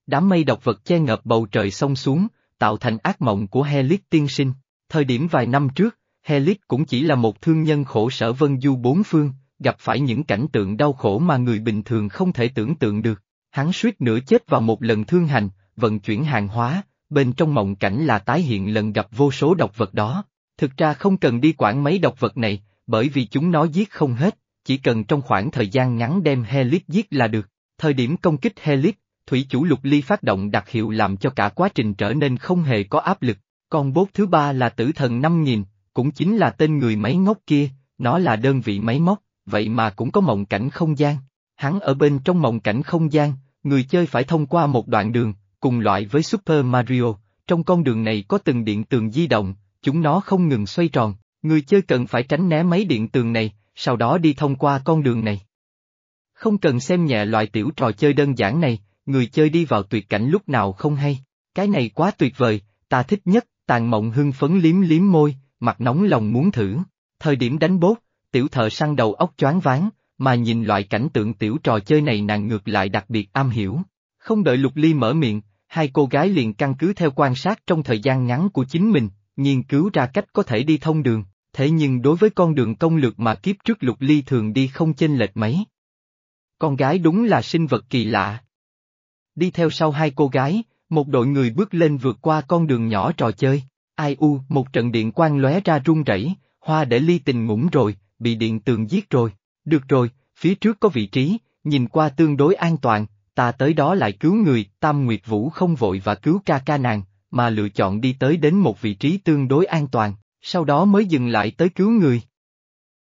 Đám mây độc vật che ngập bầu trời sông xuống, tạo thành ác mộng của Helix tiên sinh. Thời điểm vài năm trước, Helix cũng chỉ là một thương nhân khổ sở vân du bốn phương, gặp phải những cảnh tượng đau khổ mà người bình thường không thể tưởng tượng được. Hắn suýt nữa chết vào một lần thương hành, vận chuyển hàng hóa, bên trong mộng cảnh là tái hiện lần gặp vô số độc vật đó. Thực ra không cần đi quản mấy độc vật này, bởi vì chúng nó giết không hết, chỉ cần trong khoảng thời gian ngắn đem Helix giết là được. Thời điểm công kích Helix, thủy chủ lục ly phát động đặc hiệu làm cho cả quá trình trở nên không hề có áp lực. Còn bốt thứ ba là tử thần 5000, cũng chính là tên người máy ngốc kia, nó là đơn vị máy móc, vậy mà cũng có mộng cảnh không gian. hắn ở bên trong mộng cảnh không gian, người chơi phải thông qua một đoạn đường, cùng loại với Super Mario, trong con đường này có từng điện tường di động, chúng nó không ngừng xoay tròn, người chơi cần phải tránh né mấy điện tường này, sau đó đi thông qua con đường này. Không cần xem nhẹ loại tiểu trò chơi đơn giản này, người chơi đi vào tuyệt cảnh lúc nào không hay. Cái này quá tuyệt vời, ta thích nhất, tàn mộng hưng phấn liếm liếm môi, mặt nóng lòng muốn thử. Thời điểm đánh bốt, tiểu thợ săn đầu óc choáng váng, mà nhìn loại cảnh tượng tiểu trò chơi này nàng ngược lại đặc biệt am hiểu. Không đợi Lục Ly mở miệng, hai cô gái liền căn cứ theo quan sát trong thời gian ngắn của chính mình, nghiên cứu ra cách có thể đi thông đường, thế nhưng đối với con đường công lược mà kiếp trước Lục Ly thường đi không chênh lệch mấy. Con gái đúng là sinh vật kỳ lạ. Đi theo sau hai cô gái, một đội người bước lên vượt qua con đường nhỏ trò chơi. Ai u, một trận điện quang lóe ra rung rẩy, hoa để ly tình ngủm rồi, bị điện tường giết rồi. Được rồi, phía trước có vị trí, nhìn qua tương đối an toàn, ta tới đó lại cứu người, Tam Nguyệt Vũ không vội và cứu ca ca nàng, mà lựa chọn đi tới đến một vị trí tương đối an toàn, sau đó mới dừng lại tới cứu người.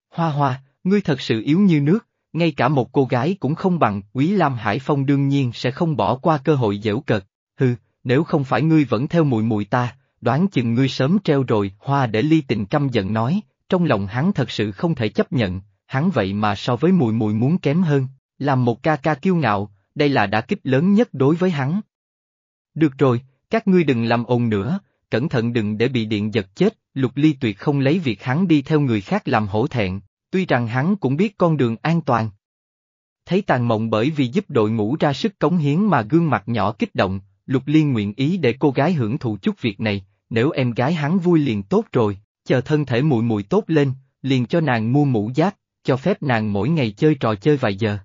Hoa hoa, ngươi thật sự yếu như nước, ngay cả một cô gái cũng không bằng, Quý Lam Hải Phong đương nhiên sẽ không bỏ qua cơ hội dễu cợt, hừ, nếu không phải ngươi vẫn theo mùi mùi ta, đoán chừng ngươi sớm treo rồi, hoa để ly tình căm giận nói, trong lòng hắn thật sự không thể chấp nhận, hắn vậy mà so với mùi mùi muốn kém hơn, làm một ca ca kiêu ngạo, đây là đả kích lớn nhất đối với hắn. Được rồi, các ngươi đừng làm ồn nữa, cẩn thận đừng để bị điện giật chết, lục ly tuyệt không lấy việc hắn đi theo người khác làm hổ thẹn, tuy rằng hắn cũng biết con đường an toàn. Thấy tàn mộng bởi vì giúp đội ngũ ra sức cống hiến mà gương mặt nhỏ kích động, lục liên nguyện ý để cô gái hưởng thụ chút việc này, nếu em gái hắn vui liền tốt rồi, chờ thân thể mùi mùi tốt lên, liền cho nàng mua mũ giáp, cho phép nàng mỗi ngày chơi trò chơi vài giờ.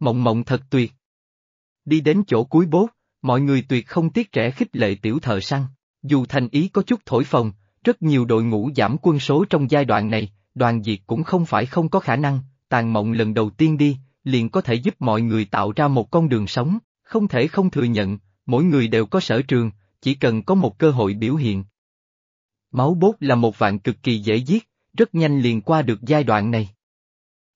Mộng mộng thật tuyệt. Đi đến chỗ cuối bốt, mọi người tuyệt không tiếc trẻ khích lệ tiểu thợ săn, dù thành ý có chút thổi phồng, rất nhiều đội ngũ giảm quân số trong giai đoạn này, đoàn diệt cũng không phải không có khả năng, tàn mộng lần đầu tiên đi, liền có thể giúp mọi người tạo ra một con đường sống, không thể không thừa nhận, mỗi người đều có sở trường, chỉ cần có một cơ hội biểu hiện. Máu bốt là một vạn cực kỳ dễ giết, rất nhanh liền qua được giai đoạn này.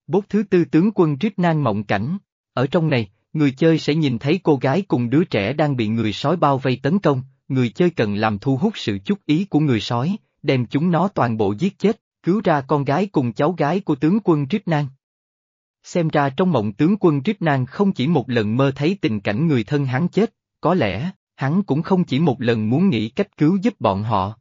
Bốt thứ tư tướng quân Trích Nan mộng cảnh, ở trong này, người chơi sẽ nhìn thấy cô gái cùng đứa trẻ đang bị người sói bao vây tấn công, người chơi cần làm thu hút sự chú ý của người sói, đem chúng nó toàn bộ giết chết, cứu ra con gái cùng cháu gái của tướng quân Trích Nang. Xem ra trong mộng tướng quân Trích Nang không chỉ một lần mơ thấy tình cảnh người thân hắn chết, có lẽ, hắn cũng không chỉ một lần muốn nghĩ cách cứu giúp bọn họ.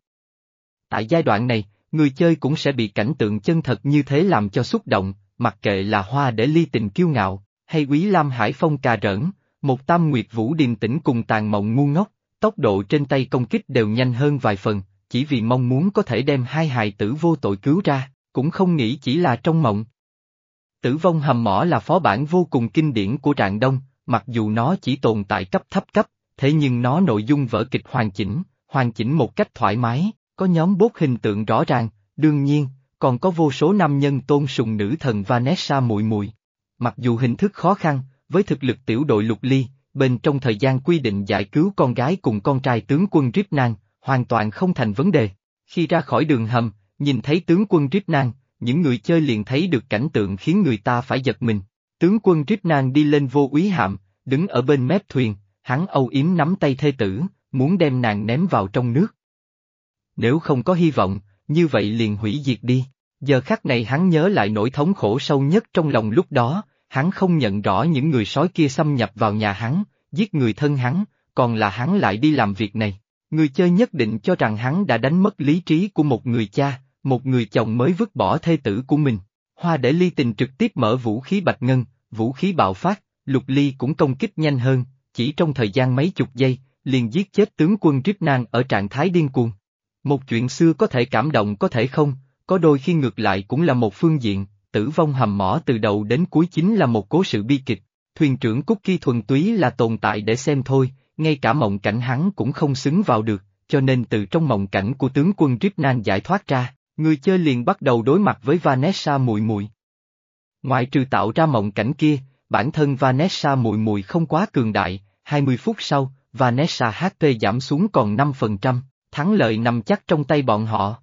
Tại giai đoạn này, người chơi cũng sẽ bị cảnh tượng chân thật như thế làm cho xúc động, mặc kệ là hoa để ly tình kiêu ngạo, hay quý lam hải phong cà rỡn, một tam nguyệt vũ điềm tĩnh cùng tàn mộng ngu ngốc, tốc độ trên tay công kích đều nhanh hơn vài phần, chỉ vì mong muốn có thể đem hai hài tử vô tội cứu ra, cũng không nghĩ chỉ là trong mộng. Tử vong hầm mỏ là phó bản vô cùng kinh điển của Trạng Đông, mặc dù nó chỉ tồn tại cấp thấp cấp, thế nhưng nó nội dung vở kịch hoàn chỉnh, hoàn chỉnh một cách thoải mái, có nhóm bốt hình tượng rõ ràng, đương nhiên, còn có vô số nam nhân tôn sùng nữ thần Vanessa mùi mùi. Mặc dù hình thức khó khăn, với thực lực tiểu đội lục ly, bên trong thời gian quy định giải cứu con gái cùng con trai tướng quân Rip Nan, hoàn toàn không thành vấn đề. Khi ra khỏi đường hầm, nhìn thấy tướng quân Rip Nan, những người chơi liền thấy được cảnh tượng khiến người ta phải giật mình. Tướng quân Rip Nan đi lên vô úy hạm, đứng ở bên mép thuyền, hắn âu yếm nắm tay thê tử, muốn đem nàng ném vào trong nước. Nếu không có hy vọng, như vậy liền hủy diệt đi. Giờ khắc này hắn nhớ lại nỗi thống khổ sâu nhất trong lòng lúc đó, hắn không nhận rõ những người sói kia xâm nhập vào nhà hắn, giết người thân hắn, còn là hắn lại đi làm việc này. Người chơi nhất định cho rằng hắn đã đánh mất lý trí của một người cha, một người chồng mới vứt bỏ thê tử của mình. Hoa để ly tình trực tiếp mở vũ khí bạch ngân, vũ khí bạo phát, lục ly cũng công kích nhanh hơn, chỉ trong thời gian mấy chục giây, liền giết chết tướng quân Rip Nan ở trạng thái điên cuồng. Một chuyện xưa có thể cảm động có thể không, có đôi khi ngược lại cũng là một phương diện, tử vong hầm mỏ từ đầu đến cuối chính là một cố sự bi kịch. Thuyền trưởng Cookie thuần túy là tồn tại để xem thôi, ngay cả mộng cảnh hắn cũng không xứng vào được, cho nên từ trong mộng cảnh của tướng quân Ripnan giải thoát ra, người chơi liền bắt đầu đối mặt với Vanessa muội muội. Ngoại trừ tạo ra mộng cảnh kia, bản thân Vanessa muội muội không quá cường đại, 20 phút sau, Vanessa HP giảm xuống còn 5%, thắng lợi nằm chắc trong tay bọn họ.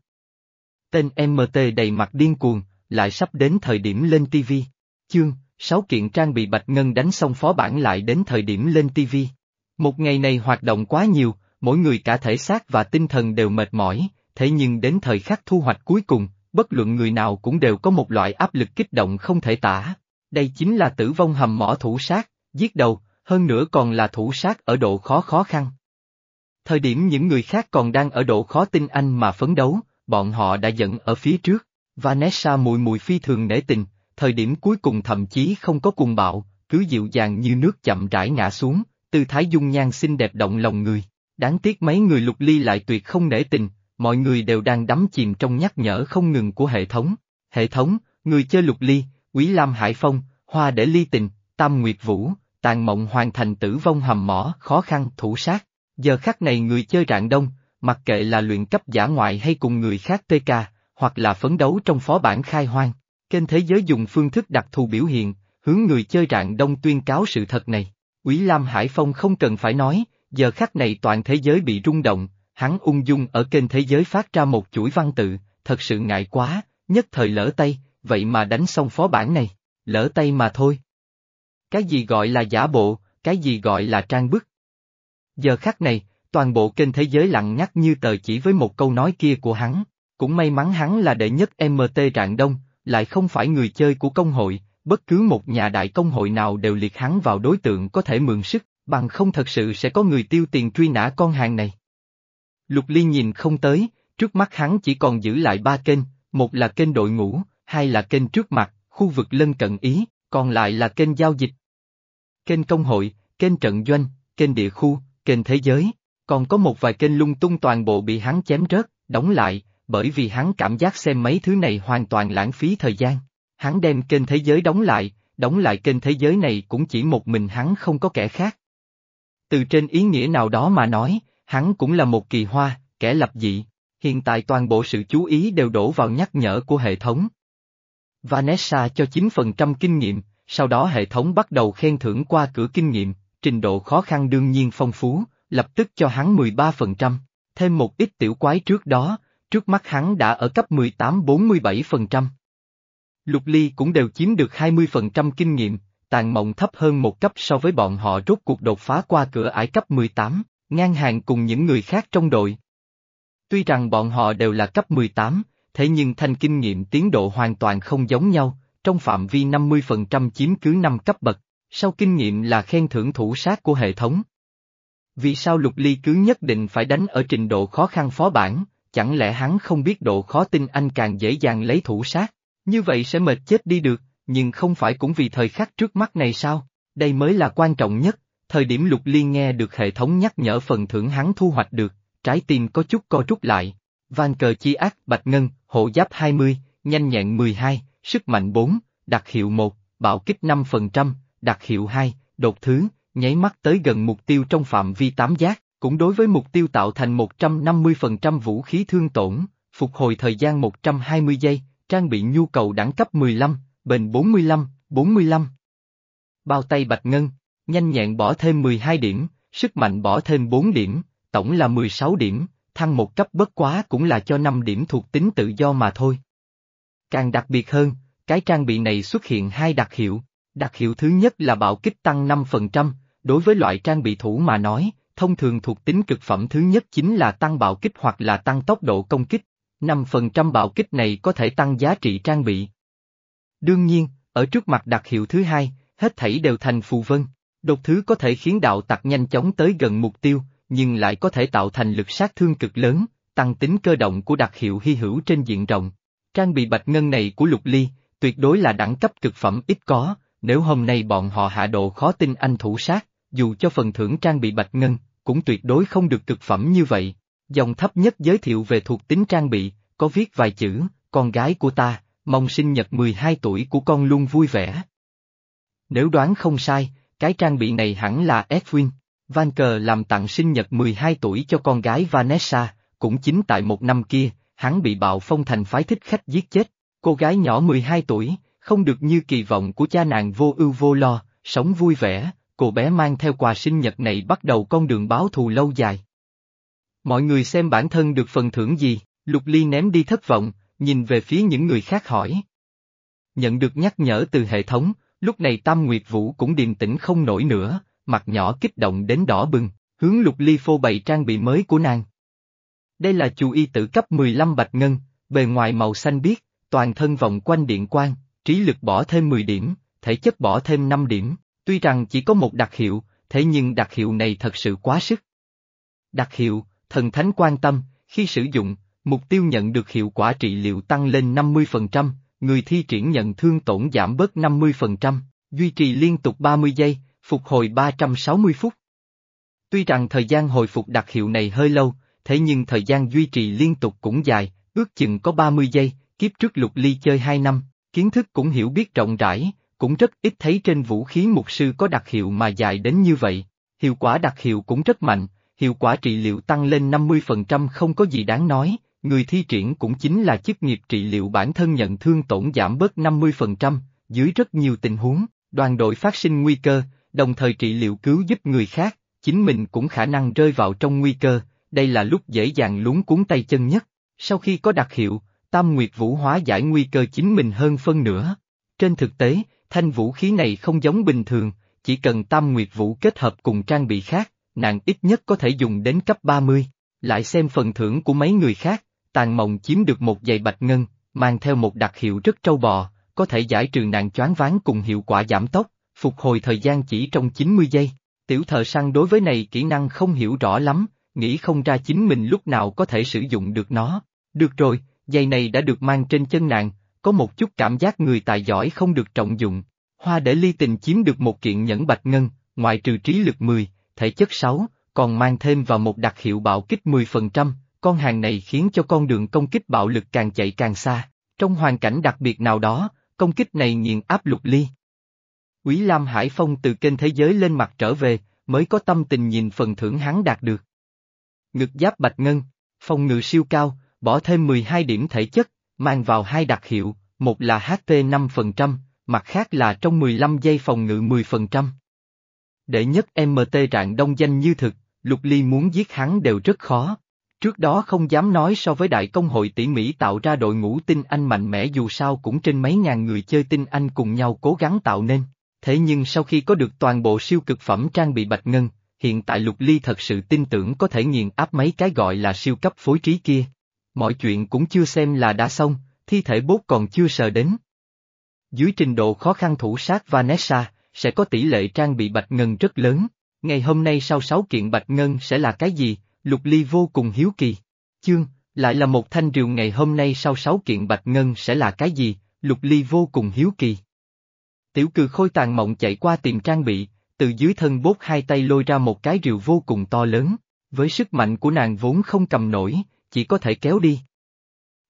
Tên MT đầy mặt điên cuồng, lại sắp đến thời điểm lên TV. Chương sáu kiện trang bị bạch ngân đánh xong phó bản lại đến thời điểm lên TV. Một ngày này hoạt động quá nhiều, mỗi người cả thể xác và tinh thần đều mệt mỏi, thế nhưng đến thời khắc thu hoạch cuối cùng, bất luận người nào cũng đều có một loại áp lực kích động không thể tả. Đây chính là tử vong hầm mỏ thủ sát, giết đầu, hơn nữa còn là thủ sát ở độ khó khó khăn. Thời điểm những người khác còn đang ở độ khó tin anh mà phấn đấu, bọn họ đã dẫn ở phía trước. Vanessa mùi mùi phi thường nể tình, thời điểm cuối cùng thậm chí không có cùng bạo, cứ dịu dàng như nước chậm rãi ngã xuống, tư thái dung nhan xinh đẹp động lòng người. Đáng tiếc mấy người lục ly lại tuyệt không nể tình, mọi người đều đang đắm chìm trong nhắc nhở không ngừng của hệ thống. Hệ thống, người chơi lục ly, quý lam hải phong, hoa để ly tình, tam nguyệt vũ, tàn mộng hoàn thành tử vong hầm mỏ, khó khăn, thủ sát. Giờ khắc này người chơi rạng đông, mặc kệ là luyện cấp giả ngoại hay cùng người khác TK, hoặc là phấn đấu trong phó bản khai hoang, kênh thế giới dùng phương thức đặc thù biểu hiện, hướng người chơi rạng đông tuyên cáo sự thật này. Quý Lam Hải Phong không cần phải nói, giờ khắc này toàn thế giới bị rung động, hắn ung dung ở kênh thế giới phát ra một chuỗi văn tự, thật sự ngại quá, nhất thời lỡ tay, vậy mà đánh xong phó bản này, lỡ tay mà thôi. Cái gì gọi là giả bộ, cái gì gọi là trang bức. Giờ khắc này, toàn bộ kênh thế giới lặng nhắc như tờ chỉ với một câu nói kia của hắn, cũng may mắn hắn là đệ nhất MT Rạng Đông, lại không phải người chơi của công hội, bất cứ một nhà đại công hội nào đều liệt hắn vào đối tượng có thể mượn sức, bằng không thật sự sẽ có người tiêu tiền truy nã con hàng này. Lục Ly nhìn không tới, trước mắt hắn chỉ còn giữ lại ba kênh, một là kênh đội ngũ, hai là kênh trước mặt, khu vực lân cận ý, còn lại là kênh giao dịch. Kênh công hội, kênh trận doanh, kênh địa khu, kênh thế giới, còn có một vài kênh lung tung toàn bộ bị hắn chém rớt, đóng lại, bởi vì hắn cảm giác xem mấy thứ này hoàn toàn lãng phí thời gian. Hắn đem kênh thế giới đóng lại, đóng lại kênh thế giới này cũng chỉ một mình hắn không có kẻ khác. Từ trên ý nghĩa nào đó mà nói, hắn cũng là một kỳ hoa, kẻ lập dị, hiện tại toàn bộ sự chú ý đều đổ vào nhắc nhở của hệ thống. Vanessa cho 9% kinh nghiệm, sau đó hệ thống bắt đầu khen thưởng qua cửa kinh nghiệm, trình độ khó khăn đương nhiên phong phú, lập tức cho hắn 13%, thêm một ít tiểu quái trước đó, trước mắt hắn đã ở cấp 18-47%. Lục Ly cũng đều chiếm được 20% kinh nghiệm, tàn mộng thấp hơn một cấp so với bọn họ rốt cuộc đột phá qua cửa ải cấp 18, ngang hàng cùng những người khác trong đội. Tuy rằng bọn họ đều là cấp 18, thế nhưng thanh kinh nghiệm tiến độ hoàn toàn không giống nhau, trong phạm vi 50% chiếm cứ 5 cấp bậc, sau kinh nghiệm là khen thưởng thủ sát của hệ thống. Vì sao Lục Ly cứ nhất định phải đánh ở trình độ khó khăn phó bản, chẳng lẽ hắn không biết độ khó tin anh càng dễ dàng lấy thủ sát, như vậy sẽ mệt chết đi được, nhưng không phải cũng vì thời khắc trước mắt này sao, đây mới là quan trọng nhất, thời điểm Lục liên nghe được hệ thống nhắc nhở phần thưởng hắn thu hoạch được, trái tim có chút co rút lại. Van cờ chi ác bạch ngân, hộ giáp 20, nhanh nhẹn 12, sức mạnh 4, đặc hiệu 1, bạo kích 5%, đặc hiệu 2, đột thứ, nháy mắt tới gần mục tiêu trong phạm vi 8 giác, cũng đối với mục tiêu tạo thành 150% vũ khí thương tổn, phục hồi thời gian 120 giây, trang bị nhu cầu đẳng cấp 15, bền 45, 45. Bao tay bạch ngân, nhanh nhẹn bỏ thêm 12 điểm, sức mạnh bỏ thêm 4 điểm, tổng là 16 điểm, thăng một cấp bất quá cũng là cho 5 điểm thuộc tính tự do mà thôi. Càng đặc biệt hơn, cái trang bị này xuất hiện hai đặc hiệu, đặc hiệu thứ nhất là bạo kích tăng 5%, đối với loại trang bị thủ mà nói, thông thường thuộc tính cực phẩm thứ nhất chính là tăng bạo kích hoặc là tăng tốc độ công kích, 5% bạo kích này có thể tăng giá trị trang bị. Đương nhiên, ở trước mặt đặc hiệu thứ hai, hết thảy đều thành phù vân, đột thứ có thể khiến đạo tặc nhanh chóng tới gần mục tiêu, nhưng lại có thể tạo thành lực sát thương cực lớn, tăng tính cơ động của đặc hiệu hy hữu trên diện rộng. Trang bị bạch ngân này của lục ly, tuyệt đối là đẳng cấp cực phẩm ít có, nếu hôm nay bọn họ hạ độ khó tin anh thủ sát, dù cho phần thưởng trang bị bạch ngân, cũng tuyệt đối không được cực phẩm như vậy. Dòng thấp nhất giới thiệu về thuộc tính trang bị, có viết vài chữ, con gái của ta, mong sinh nhật 12 tuổi của con luôn vui vẻ. Nếu đoán không sai, cái trang bị này hẳn là Edwin. Van Cờ làm tặng sinh nhật 12 tuổi cho con gái Vanessa, cũng chính tại một năm kia, hắn bị bạo phong thành phái thích khách giết chết. Cô gái nhỏ 12 tuổi, không được như kỳ vọng của cha nàng vô ưu vô lo, sống vui vẻ, cô bé mang theo quà sinh nhật này bắt đầu con đường báo thù lâu dài. Mọi người xem bản thân được phần thưởng gì, Lục Ly ném đi thất vọng, nhìn về phía những người khác hỏi. Nhận được nhắc nhở từ hệ thống, Lúc này Tam Nguyệt Vũ cũng điềm tĩnh không nổi nữa, mặt nhỏ kích động đến đỏ bừng, hướng lục ly phô bày trang bị mới của nàng. Đây là chú y tử cấp 15 bạch ngân, bề ngoài màu xanh biếc, toàn thân vòng quanh điện quang, trí lực bỏ thêm 10 điểm, thể chất bỏ thêm 5 điểm, tuy rằng chỉ có một đặc hiệu, thế nhưng đặc hiệu này thật sự quá sức. Đặc hiệu, thần thánh quan tâm, khi sử dụng, mục tiêu nhận được hiệu quả trị liệu tăng lên 50%, người thi triển nhận thương tổn giảm bớt 50%, duy trì liên tục 30 giây, phục hồi 360 phút. Tuy rằng thời gian hồi phục đặc hiệu này hơi lâu, thế nhưng thời gian duy trì liên tục cũng dài, ước chừng có 30 giây, kiếp trước lục ly chơi 2 năm, kiến thức cũng hiểu biết rộng rãi, cũng rất ít thấy trên vũ khí mục sư có đặc hiệu mà dài đến như vậy. Hiệu quả đặc hiệu cũng rất mạnh, hiệu quả trị liệu tăng lên 50% không có gì đáng nói, người thi triển cũng chính là chức nghiệp trị liệu bản thân nhận thương tổn giảm bớt 50%, dưới rất nhiều tình huống, đoàn đội phát sinh nguy cơ, đồng thời trị liệu cứu giúp người khác, chính mình cũng khả năng rơi vào trong nguy cơ, đây là lúc dễ dàng lún cuốn tay chân nhất. Sau khi có đặc hiệu, Tam Nguyệt Vũ hóa giải nguy cơ chính mình hơn phân nửa. Trên thực tế, thanh vũ khí này không giống bình thường, chỉ cần Tam Nguyệt Vũ kết hợp cùng trang bị khác, nàng ít nhất có thể dùng đến cấp 30. Lại xem phần thưởng của mấy người khác, tàn mộng chiếm được một giày bạch ngân, mang theo một đặc hiệu rất trâu bò, có thể giải trừ nạn choáng ván cùng hiệu quả giảm tốc, phục hồi thời gian chỉ trong 90 giây. Tiểu thợ săn đối với này kỹ năng không hiểu rõ lắm, nghĩ không ra chính mình lúc nào có thể sử dụng được nó. Được rồi, giày này đã được mang trên chân nàng, có một chút cảm giác người tài giỏi không được trọng dụng. Hoa để ly tình chiếm được một kiện nhẫn bạch ngân, ngoại trừ trí lực 10, thể chất 6, còn mang thêm vào một đặc hiệu bạo kích 10%, con hàng này khiến cho con đường công kích bạo lực càng chạy càng xa. Trong hoàn cảnh đặc biệt nào đó, công kích này nghiền áp lục ly. Quý Lam Hải Phong từ kênh thế giới lên mặt trở về, mới có tâm tình nhìn phần thưởng hắn đạt được. Ngực giáp bạch ngân, phòng ngự siêu cao, bỏ thêm 12 điểm thể chất, mang vào hai đặc hiệu, một là HP 5%, mặt khác là trong 15 giây phòng ngự 10% để nhất MT trạng đông danh như thực, Lục Ly muốn giết hắn đều rất khó. Trước đó không dám nói so với đại công hội tỉ mỉ tạo ra đội ngũ tinh anh mạnh mẽ dù sao cũng trên mấy ngàn người chơi tinh anh cùng nhau cố gắng tạo nên. Thế nhưng sau khi có được toàn bộ siêu cực phẩm trang bị bạch ngân, hiện tại Lục Ly thật sự tin tưởng có thể nghiền áp mấy cái gọi là siêu cấp phối trí kia. Mọi chuyện cũng chưa xem là đã xong, thi thể bốt còn chưa sờ đến. Dưới trình độ khó khăn thủ sát Vanessa, sẽ có tỷ lệ trang bị bạch ngân rất lớn. Ngày hôm nay sau sáu kiện bạch ngân sẽ là cái gì? Lục Ly vô cùng hiếu kỳ. Chương, lại là một thanh rượu ngày hôm nay sau sáu kiện bạch ngân sẽ là cái gì? Lục Ly vô cùng hiếu kỳ. Tiểu cừ khôi tàn mộng chạy qua tìm trang bị, từ dưới thân bốt hai tay lôi ra một cái rượu vô cùng to lớn, với sức mạnh của nàng vốn không cầm nổi, chỉ có thể kéo đi.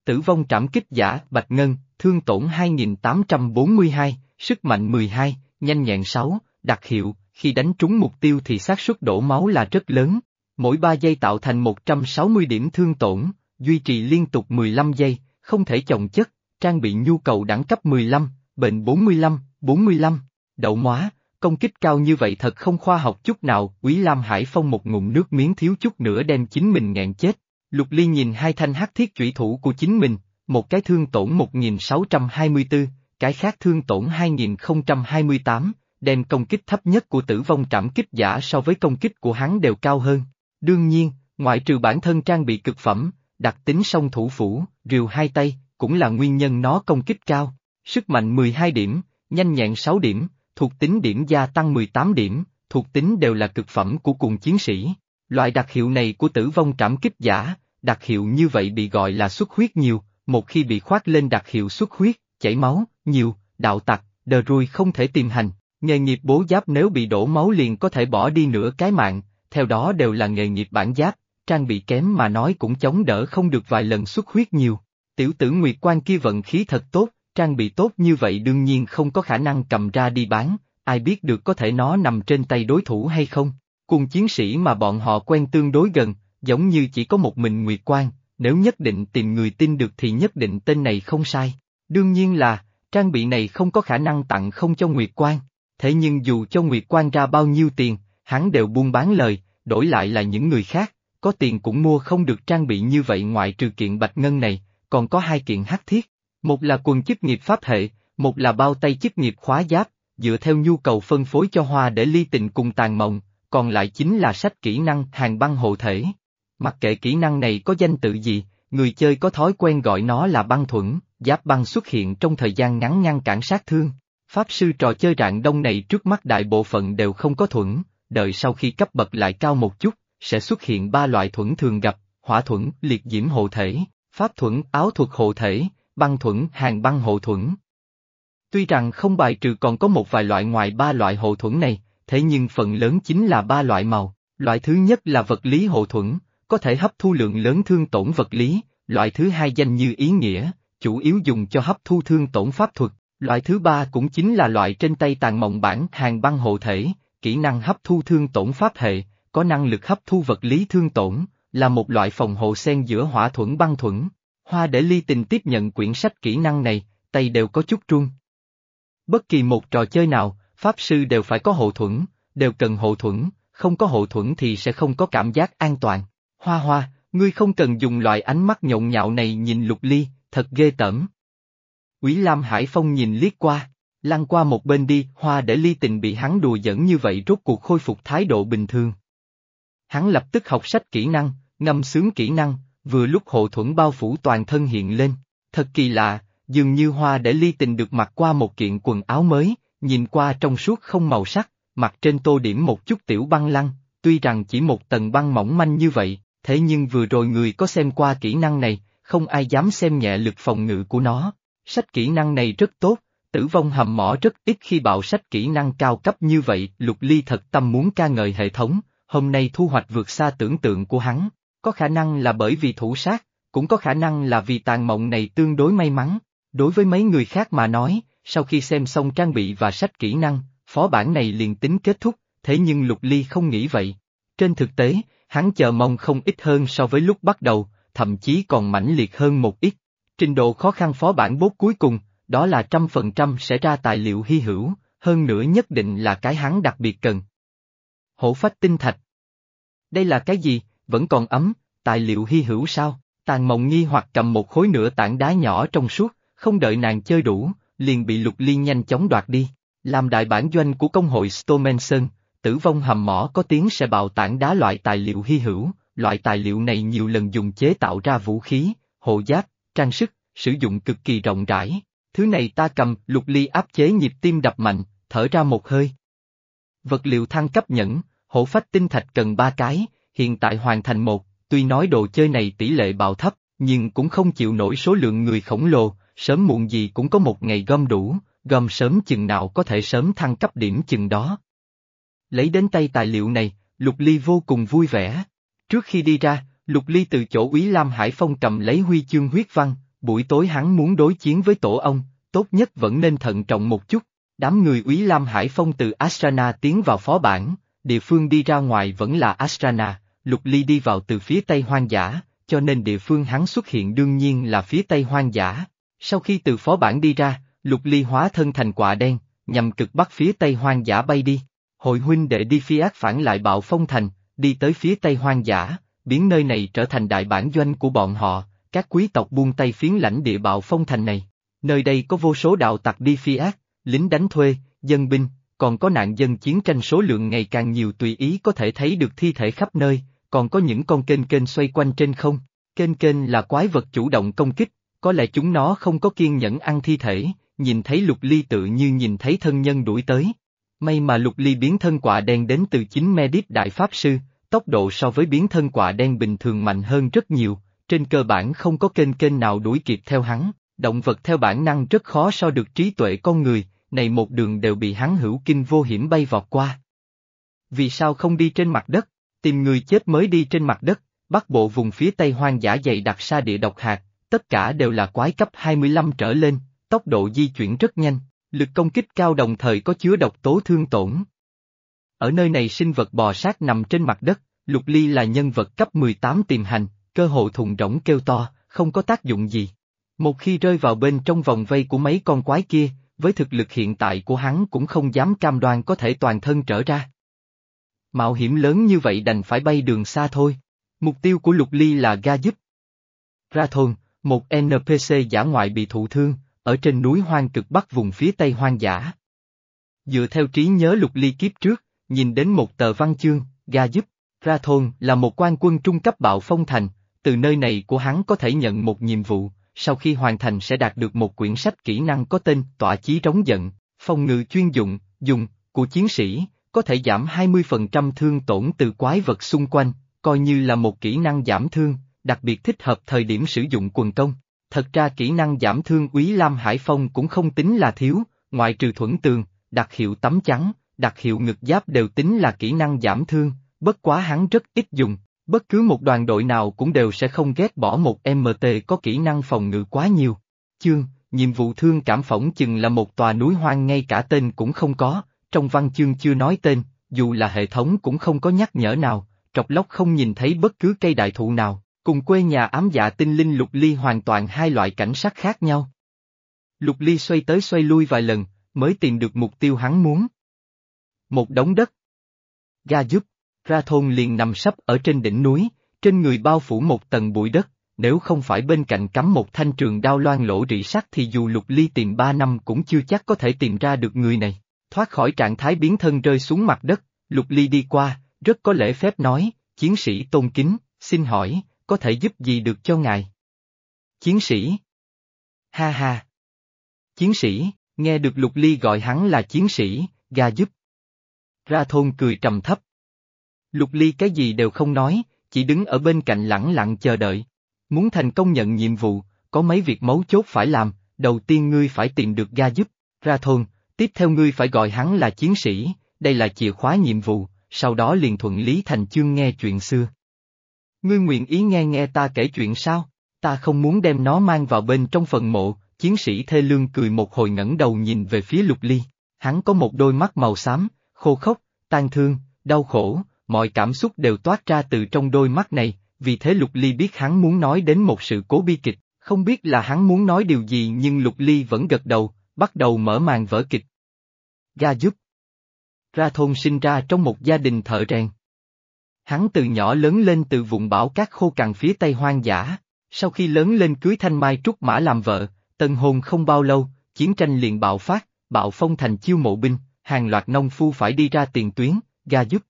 Tử vong trảm kích giả, bạch ngân, thương tổn 2842, sức mạnh 12, nhanh nhẹn 6, đặc hiệu, khi đánh trúng mục tiêu thì xác suất đổ máu là rất lớn. Mỗi 3 giây tạo thành 160 điểm thương tổn, duy trì liên tục 15 giây, không thể chồng chất, trang bị nhu cầu đẳng cấp 15, bệnh 45, 45, đậu móa, công kích cao như vậy thật không khoa học chút nào, Quý Lam Hải Phong một ngụm nước miếng thiếu chút nữa đem chính mình nghẹn chết. Lục Ly nhìn hai thanh hắc thiết chủy thủ của chính mình, một cái thương tổn 1624, cái khác thương tổn 2028, đem công kích thấp nhất của tử vong trảm kích giả so với công kích của hắn đều cao hơn. Đương nhiên, ngoại trừ bản thân trang bị cực phẩm, đặc tính song thủ phủ, rìu hai tay, cũng là nguyên nhân nó công kích cao. Sức mạnh 12 điểm, nhanh nhẹn 6 điểm, thuộc tính điểm gia tăng 18 điểm, thuộc tính đều là cực phẩm của cùng chiến sĩ. Loại đặc hiệu này của tử vong trảm kích giả, đặc hiệu như vậy bị gọi là xuất huyết nhiều, một khi bị khoát lên đặc hiệu xuất huyết, chảy máu, nhiều, đạo tặc, đờ rui không thể tìm hành, nghề nghiệp bố giáp nếu bị đổ máu liền có thể bỏ đi nửa cái mạng, theo đó đều là nghề nghiệp bản giáp, trang bị kém mà nói cũng chống đỡ không được vài lần xuất huyết nhiều. Tiểu tử Nguyệt Quan kia vận khí thật tốt, trang bị tốt như vậy đương nhiên không có khả năng cầm ra đi bán, ai biết được có thể nó nằm trên tay đối thủ hay không. Cùng chiến sĩ mà bọn họ quen tương đối gần, giống như chỉ có một mình Nguyệt Quan, nếu nhất định tìm người tin được thì nhất định tên này không sai. Đương nhiên là, trang bị này không có khả năng tặng không cho Nguyệt Quan, thế nhưng dù cho Nguyệt Quan ra bao nhiêu tiền, hắn đều buôn bán lời, đổi lại là những người khác, có tiền cũng mua không được trang bị như vậy ngoại trừ kiện bạch ngân này, còn có hai kiện hắc thiết, một là quần chức nghiệp pháp hệ, một là bao tay chức nghiệp khóa giáp, dựa theo nhu cầu phân phối cho hoa để ly tình cùng tàn mộng, còn lại chính là sách kỹ năng hàng băng hộ thể. Mặc kệ kỹ năng này có danh tự gì, người chơi có thói quen gọi nó là băng thuẫn, giáp băng xuất hiện trong thời gian ngắn ngăn cản sát thương. Pháp sư trò chơi rạng đông này trước mắt đại bộ phận đều không có thuẫn, đợi sau khi cấp bậc lại cao một chút, sẽ xuất hiện ba loại thuẫn thường gặp, hỏa thuẫn, liệt diễm hộ thể, pháp thuẫn, áo thuật hộ thể, băng thuẫn, hàng băng hộ thuẫn. Tuy rằng không bài trừ còn có một vài loại ngoài ba loại hộ thuẫn này, thế nhưng phần lớn chính là ba loại màu. Loại thứ nhất là vật lý hộ thuẫn, có thể hấp thu lượng lớn thương tổn vật lý, loại thứ hai danh như ý nghĩa, chủ yếu dùng cho hấp thu thương tổn pháp thuật, loại thứ ba cũng chính là loại trên tay tàn mộng bản hàng băng hộ thể, kỹ năng hấp thu thương tổn pháp hệ, có năng lực hấp thu vật lý thương tổn, là một loại phòng hộ xen giữa hỏa thuẫn băng thuẫn. Hoa để ly tình tiếp nhận quyển sách kỹ năng này, tay đều có chút run. Bất kỳ một trò chơi nào, Pháp sư đều phải có hộ thuẫn, đều cần hộ thuẫn, không có hộ thuẫn thì sẽ không có cảm giác an toàn. Hoa hoa, ngươi không cần dùng loại ánh mắt nhộn nhạo này nhìn lục ly, thật ghê tởm. Quý Lam Hải Phong nhìn liếc qua, lăn qua một bên đi, hoa để ly tình bị hắn đùa dẫn như vậy rốt cuộc khôi phục thái độ bình thường. Hắn lập tức học sách kỹ năng, ngâm sướng kỹ năng, vừa lúc hộ thuẫn bao phủ toàn thân hiện lên, thật kỳ lạ, dường như hoa để ly tình được mặc qua một kiện quần áo mới, nhìn qua trong suốt không màu sắc, mặt trên tô điểm một chút tiểu băng lăng, tuy rằng chỉ một tầng băng mỏng manh như vậy, thế nhưng vừa rồi người có xem qua kỹ năng này, không ai dám xem nhẹ lực phòng ngự của nó. Sách kỹ năng này rất tốt, tử vong hầm mỏ rất ít khi bạo sách kỹ năng cao cấp như vậy, lục ly thật tâm muốn ca ngợi hệ thống, hôm nay thu hoạch vượt xa tưởng tượng của hắn, có khả năng là bởi vì thủ sát, cũng có khả năng là vì tàn mộng này tương đối may mắn, đối với mấy người khác mà nói, sau khi xem xong trang bị và sách kỹ năng, phó bản này liền tính kết thúc, thế nhưng Lục Ly không nghĩ vậy. Trên thực tế, hắn chờ mong không ít hơn so với lúc bắt đầu, thậm chí còn mãnh liệt hơn một ít. Trình độ khó khăn phó bản bốt cuối cùng, đó là trăm phần trăm sẽ ra tài liệu hy hữu, hơn nữa nhất định là cái hắn đặc biệt cần. Hổ phách tinh thạch. Đây là cái gì, vẫn còn ấm, tài liệu hy hữu sao? Tàn mộng nghi hoặc cầm một khối nửa tảng đá nhỏ trong suốt, không đợi nàng chơi đủ, liền bị Lục Ly nhanh chóng đoạt đi. Làm đại bản doanh của công hội Stomenson, tử vong hầm mỏ có tiếng sẽ bào tảng đá loại tài liệu hy hữu, loại tài liệu này nhiều lần dùng chế tạo ra vũ khí, hộ giáp, trang sức, sử dụng cực kỳ rộng rãi. Thứ này ta cầm, Lục Ly áp chế nhịp tim đập mạnh, thở ra một hơi. Vật liệu thăng cấp nhẫn, hổ phách tinh thạch cần ba cái, hiện tại hoàn thành một, tuy nói đồ chơi này tỷ lệ bạo thấp, nhưng cũng không chịu nổi số lượng người khổng lồ, sớm muộn gì cũng có một ngày gom đủ, gom sớm chừng nào có thể sớm thăng cấp điểm chừng đó. Lấy đến tay tài liệu này, Lục Ly vô cùng vui vẻ. Trước khi đi ra, Lục Ly từ chỗ Úy Lam Hải Phong cầm lấy huy chương huyết văn, buổi tối hắn muốn đối chiến với tổ ông, tốt nhất vẫn nên thận trọng một chút. Đám người Úy Lam Hải Phong từ Astrana tiến vào phó bản, địa phương đi ra ngoài vẫn là Astrana, Lục Ly đi vào từ phía tây hoang dã, cho nên địa phương hắn xuất hiện đương nhiên là phía tây hoang dã, sau khi từ phó bản đi ra, lục ly hóa thân thành quả đen, nhằm cực bắc phía tây hoang dã bay đi. Hội huynh đệ đi phi ác phản lại bạo phong thành, đi tới phía tây hoang dã, biến nơi này trở thành đại bản doanh của bọn họ, các quý tộc buông tay phiến lãnh địa bạo phong thành này. Nơi đây có vô số đạo tặc đi phi ác, lính đánh thuê, dân binh, còn có nạn dân chiến tranh số lượng ngày càng nhiều tùy ý có thể thấy được thi thể khắp nơi, còn có những con kênh kênh xoay quanh trên không. Kênh kênh là quái vật chủ động công kích, có lẽ chúng nó không có kiên nhẫn ăn thi thể, nhìn thấy lục ly tự như nhìn thấy thân nhân đuổi tới. May mà lục ly biến thân quả đen đến từ chính Medip Đại Pháp Sư, tốc độ so với biến thân quả đen bình thường mạnh hơn rất nhiều, trên cơ bản không có kênh kênh nào đuổi kịp theo hắn, động vật theo bản năng rất khó so được trí tuệ con người, này một đường đều bị hắn hữu kinh vô hiểm bay vọt qua. Vì sao không đi trên mặt đất, tìm người chết mới đi trên mặt đất, bắt bộ vùng phía tây hoang dã dày đặc xa địa độc hạt, tất cả đều là quái cấp 25 trở lên, tốc độ di chuyển rất nhanh, lực công kích cao đồng thời có chứa độc tố thương tổn. Ở nơi này sinh vật bò sát nằm trên mặt đất, Lục Ly là nhân vật cấp 18 tiềm hành, cơ hội thùng rỗng kêu to, không có tác dụng gì. Một khi rơi vào bên trong vòng vây của mấy con quái kia, với thực lực hiện tại của hắn cũng không dám cam đoan có thể toàn thân trở ra. Mạo hiểm lớn như vậy đành phải bay đường xa thôi. Mục tiêu của Lục Ly là ga giúp. Ra thôn, một NPC giả ngoại bị thụ thương, ở trên núi hoang cực bắc vùng phía tây hoang dã. Dựa theo trí nhớ lục ly kiếp trước, nhìn đến một tờ văn chương, ga giúp, ra thôn là một quan quân trung cấp bạo phong thành, từ nơi này của hắn có thể nhận một nhiệm vụ, sau khi hoàn thành sẽ đạt được một quyển sách kỹ năng có tên Tọa chí trống giận, phòng ngự chuyên dụng, dùng, của chiến sĩ, có thể giảm 20% thương tổn từ quái vật xung quanh, coi như là một kỹ năng giảm thương, đặc biệt thích hợp thời điểm sử dụng quần công. Thật ra kỹ năng giảm thương úy Lam Hải Phong cũng không tính là thiếu, ngoại trừ thuẫn tường, đặc hiệu tấm trắng, đặc hiệu ngực giáp đều tính là kỹ năng giảm thương, bất quá hắn rất ít dùng, bất cứ một đoàn đội nào cũng đều sẽ không ghét bỏ một MT có kỹ năng phòng ngự quá nhiều. Chương, nhiệm vụ thương cảm phỏng chừng là một tòa núi hoang ngay cả tên cũng không có, trong văn chương chưa nói tên, dù là hệ thống cũng không có nhắc nhở nào, trọc lóc không nhìn thấy bất cứ cây đại thụ nào, cùng quê nhà ám dạ tinh linh lục ly hoàn toàn hai loại cảnh sắc khác nhau. Lục ly xoay tới xoay lui vài lần, mới tìm được mục tiêu hắn muốn. Một đống đất. Ga giúp, ra thôn liền nằm sắp ở trên đỉnh núi, trên người bao phủ một tầng bụi đất, nếu không phải bên cạnh cắm một thanh trường đao loan lỗ rỉ sắt thì dù lục ly tìm ba năm cũng chưa chắc có thể tìm ra được người này. Thoát khỏi trạng thái biến thân rơi xuống mặt đất, lục ly đi qua, rất có lễ phép nói, chiến sĩ tôn kính, xin hỏi, có thể giúp gì được cho ngài? Chiến sĩ. Ha ha. Chiến sĩ, nghe được lục ly gọi hắn là chiến sĩ, ga giúp. Ra thôn cười trầm thấp. Lục ly cái gì đều không nói, chỉ đứng ở bên cạnh lẳng lặng chờ đợi. Muốn thành công nhận nhiệm vụ, có mấy việc mấu chốt phải làm, đầu tiên ngươi phải tìm được ga giúp, ra thôn, tiếp theo ngươi phải gọi hắn là chiến sĩ, đây là chìa khóa nhiệm vụ, sau đó liền thuận lý thành chương nghe chuyện xưa. Ngươi nguyện ý nghe nghe ta kể chuyện sao? Ta không muốn đem nó mang vào bên trong phần mộ, chiến sĩ thê lương cười một hồi ngẩng đầu nhìn về phía lục ly. Hắn có một đôi mắt màu xám, khô khốc, tan thương, đau khổ, mọi cảm xúc đều toát ra từ trong đôi mắt này, vì thế lục ly biết hắn muốn nói đến một sự cố bi kịch, không biết là hắn muốn nói điều gì nhưng lục ly vẫn gật đầu, bắt đầu mở màn vở kịch. Ga giúp. Ra thôn sinh ra trong một gia đình thợ rèn. Hắn từ nhỏ lớn lên từ vùng bão cát khô cằn phía tây hoang dã, sau khi lớn lên cưới Thanh Mai Trúc Mã làm vợ, tân hôn không bao lâu, chiến tranh liền bạo phát, bạo phong thành chiêu mộ binh, hàng loạt nông phu phải đi ra tiền tuyến, ga giúp.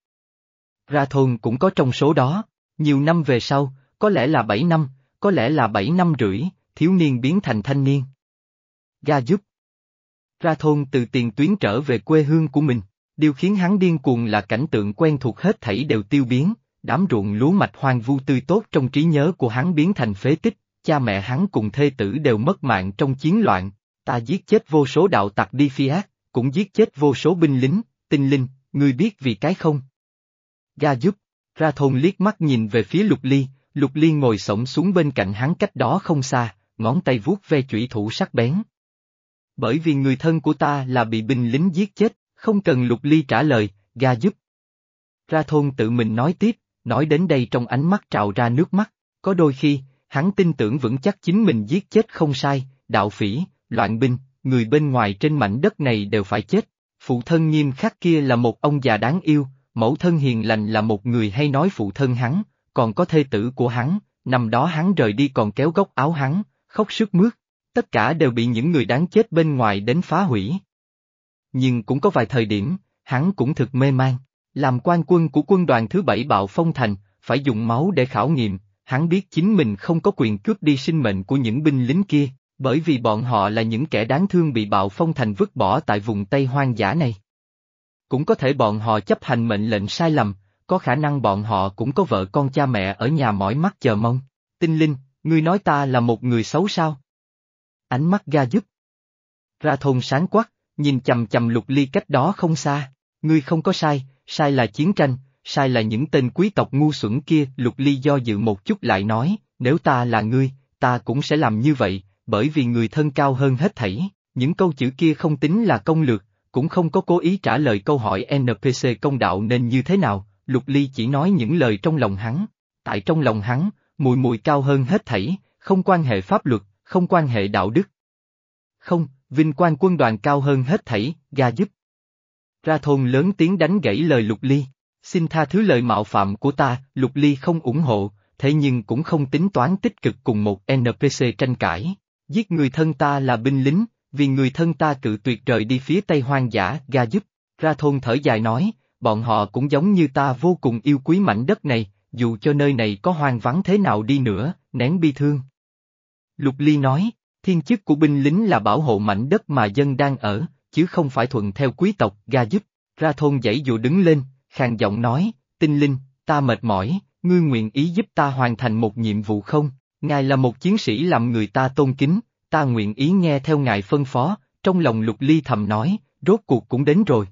Ra thôn cũng có trong số đó, nhiều năm về sau, có lẽ là 7 năm, có lẽ là 7 năm rưỡi, thiếu niên biến thành thanh niên. Ga giúp. Ra thôn từ tiền tuyến trở về quê hương của mình. Điều khiến hắn điên cuồng là cảnh tượng quen thuộc hết thảy đều tiêu biến, đám ruộng lúa mạch hoang vu tươi tốt trong trí nhớ của hắn biến thành phế tích, cha mẹ hắn cùng thê tử đều mất mạng trong chiến loạn, ta giết chết vô số đạo tặc đi phi ác, cũng giết chết vô số binh lính, tinh linh, ngươi biết vì cái không? Ga giúp, ra thôn liếc mắt nhìn về phía lục ly, lục ly ngồi sổng xuống bên cạnh hắn cách đó không xa, ngón tay vuốt ve chủy thủ sắc bén. Bởi vì người thân của ta là bị binh lính giết chết. Không cần lục ly trả lời, ga giúp. Ra thôn tự mình nói tiếp, nói đến đây trong ánh mắt trào ra nước mắt, có đôi khi, hắn tin tưởng vững chắc chính mình giết chết không sai, đạo phỉ, loạn binh, người bên ngoài trên mảnh đất này đều phải chết. Phụ thân nghiêm khắc kia là một ông già đáng yêu, mẫu thân hiền lành là một người hay nói phụ thân hắn, còn có thê tử của hắn, năm đó hắn rời đi còn kéo góc áo hắn, khóc sức mướt, tất cả đều bị những người đáng chết bên ngoài đến phá hủy nhưng cũng có vài thời điểm, hắn cũng thực mê man. Làm quan quân của quân đoàn thứ bảy bạo phong thành, phải dùng máu để khảo nghiệm, hắn biết chính mình không có quyền cướp đi sinh mệnh của những binh lính kia, bởi vì bọn họ là những kẻ đáng thương bị bạo phong thành vứt bỏ tại vùng Tây hoang dã này. Cũng có thể bọn họ chấp hành mệnh lệnh sai lầm, có khả năng bọn họ cũng có vợ con cha mẹ ở nhà mỏi mắt chờ mong. Tinh linh, ngươi nói ta là một người xấu sao? Ánh mắt ga giúp. Ra thôn sáng quắc, nhìn chầm chầm lục ly cách đó không xa, ngươi không có sai, sai là chiến tranh, sai là những tên quý tộc ngu xuẩn kia, lục ly do dự một chút lại nói, nếu ta là ngươi, ta cũng sẽ làm như vậy, bởi vì người thân cao hơn hết thảy, những câu chữ kia không tính là công lược, cũng không có cố ý trả lời câu hỏi NPC công đạo nên như thế nào, lục ly chỉ nói những lời trong lòng hắn, tại trong lòng hắn, mùi mùi cao hơn hết thảy, không quan hệ pháp luật, không quan hệ đạo đức. Không, vinh quang quân đoàn cao hơn hết thảy, ga giúp. Ra thôn lớn tiếng đánh gãy lời Lục Ly, xin tha thứ lời mạo phạm của ta, Lục Ly không ủng hộ, thế nhưng cũng không tính toán tích cực cùng một NPC tranh cãi. Giết người thân ta là binh lính, vì người thân ta cự tuyệt rời đi phía tây hoang dã, ga giúp, ra thôn thở dài nói, bọn họ cũng giống như ta vô cùng yêu quý mảnh đất này, dù cho nơi này có hoang vắng thế nào đi nữa, nén bi thương. Lục Ly nói, thiên chức của binh lính là bảo hộ mảnh đất mà dân đang ở, chứ không phải thuận theo quý tộc, ga giúp, ra thôn dãy dụ đứng lên, khàn giọng nói, tinh linh, ta mệt mỏi, ngươi nguyện ý giúp ta hoàn thành một nhiệm vụ không? Ngài là một chiến sĩ làm người ta tôn kính, ta nguyện ý nghe theo ngài phân phó, trong lòng lục ly thầm nói, rốt cuộc cũng đến rồi.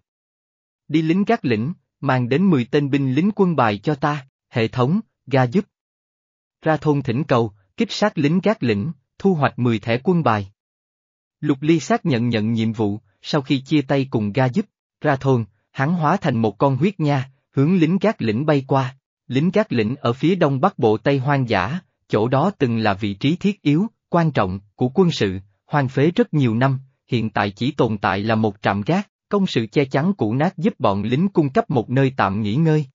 Đi lính gác lĩnh, mang đến 10 tên binh lính quân bài cho ta, hệ thống, ga giúp. Ra thôn thỉnh cầu, kích sát lính gác lĩnh, thu hoạch 10 thẻ quân bài. Lục ly xác nhận nhận nhiệm vụ, sau khi chia tay cùng ga giúp, ra thôn, hắn hóa thành một con huyết nha, hướng lính gác lĩnh bay qua. Lính gác lĩnh ở phía đông bắc bộ Tây hoang dã, chỗ đó từng là vị trí thiết yếu, quan trọng, của quân sự, hoang phế rất nhiều năm, hiện tại chỉ tồn tại là một trạm gác, công sự che chắn cũ nát giúp bọn lính cung cấp một nơi tạm nghỉ ngơi.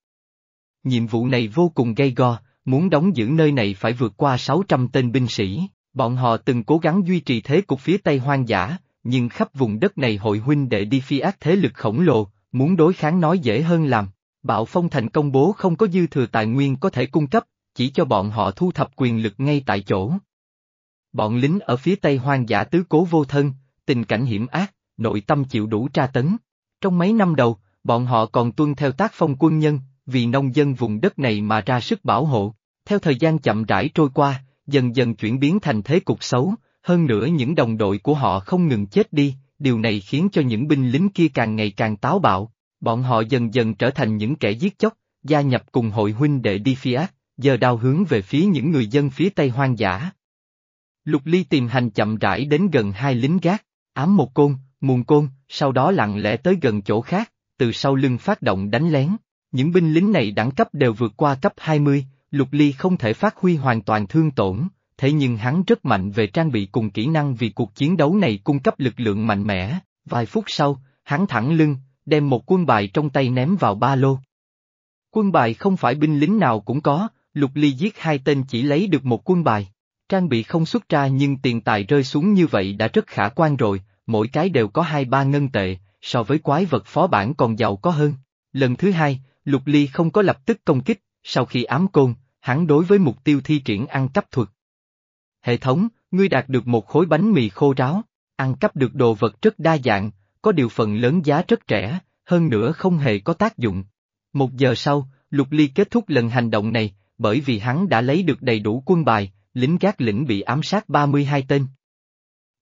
Nhiệm vụ này vô cùng gây go, muốn đóng giữ nơi này phải vượt qua 600 tên binh sĩ, bọn họ từng cố gắng duy trì thế cục phía Tây hoang dã, nhưng khắp vùng đất này hội huynh đệ đi phi ác thế lực khổng lồ, muốn đối kháng nói dễ hơn làm. Bạo Phong Thành công bố không có dư thừa tài nguyên có thể cung cấp, chỉ cho bọn họ thu thập quyền lực ngay tại chỗ. Bọn lính ở phía tây hoang dã tứ cố vô thân, tình cảnh hiểm ác, nội tâm chịu đủ tra tấn. Trong mấy năm đầu, bọn họ còn tuân theo tác phong quân nhân, vì nông dân vùng đất này mà ra sức bảo hộ. Theo thời gian chậm rãi trôi qua, dần dần chuyển biến thành thế cục xấu, hơn nữa những đồng đội của họ không ngừng chết đi, điều này khiến cho những binh lính kia càng ngày càng táo bạo. Bọn họ dần dần trở thành những kẻ giết chóc, gia nhập cùng hội huynh đệ đi phía ác. giờ đao hướng về phía những người dân phía tây hoang dã. Lục Ly tìm hành chậm rãi đến gần hai lính gác, ám một côn, muôn côn, sau đó lặng lẽ tới gần chỗ khác, từ sau lưng phát động đánh lén. Những binh lính này đẳng cấp đều vượt qua cấp 20, Lục Ly không thể phát huy hoàn toàn thương tổn, thế nhưng hắn rất mạnh về trang bị cùng kỹ năng vì cuộc chiến đấu này cung cấp lực lượng mạnh mẽ. Vài phút sau, hắn thẳng lưng, đem một quân bài trong tay ném vào ba lô. Quân bài không phải binh lính nào cũng có, Lục Ly giết hai tên chỉ lấy được một quân bài. Trang bị không xuất ra nhưng tiền tài rơi xuống như vậy đã rất khả quan rồi, mỗi cái đều có hai ba ngân tệ, so với quái vật phó bản còn giàu có hơn. Lần thứ hai, Lục Ly không có lập tức công kích, sau khi ám côn, hắn đối với mục tiêu thi triển ăn cắp thuật. Hệ thống, ngươi đạt được một khối bánh mì khô ráo, ăn cắp được đồ vật rất đa dạng, có điều phần lớn giá rất rẻ, hơn nữa không hề có tác dụng. Một giờ sau, Lục Ly kết thúc lần hành động này, bởi vì hắn đã lấy được đầy đủ quân bài, lính gác lĩnh bị ám sát 32 tên.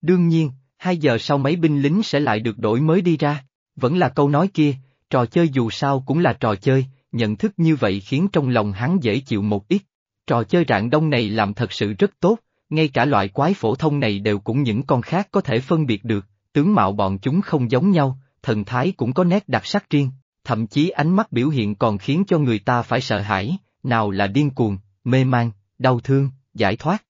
Đương nhiên, hai giờ sau mấy binh lính sẽ lại được đổi mới đi ra, vẫn là câu nói kia, trò chơi dù sao cũng là trò chơi, nhận thức như vậy khiến trong lòng hắn dễ chịu một ít. Trò chơi rạng đông này làm thật sự rất tốt, ngay cả loại quái phổ thông này đều cũng những con khác có thể phân biệt được, tướng mạo bọn chúng không giống nhau, thần thái cũng có nét đặc sắc riêng, thậm chí ánh mắt biểu hiện còn khiến cho người ta phải sợ hãi, nào là điên cuồng, mê man, đau thương, giải thoát.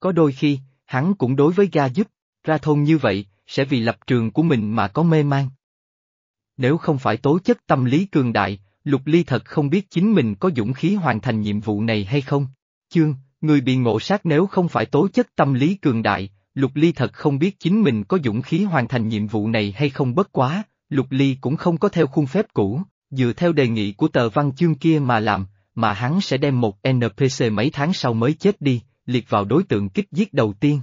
Có đôi khi, hắn cũng đối với ga giúp, ra thôn như vậy, sẽ vì lập trường của mình mà có mê man. Nếu không phải tố chất tâm lý cường đại, Lục Ly thật không biết chính mình có dũng khí hoàn thành nhiệm vụ này hay không. Chương, người bị ngộ sát nếu không phải tố chất tâm lý cường đại, Lục Ly thật không biết chính mình có dũng khí hoàn thành nhiệm vụ này hay không bất quá, Lục Ly cũng không có theo khuôn phép cũ, dựa theo đề nghị của tờ văn chương kia mà làm, mà hắn sẽ đem một NPC mấy tháng sau mới chết đi, liệt vào đối tượng kích giết đầu tiên.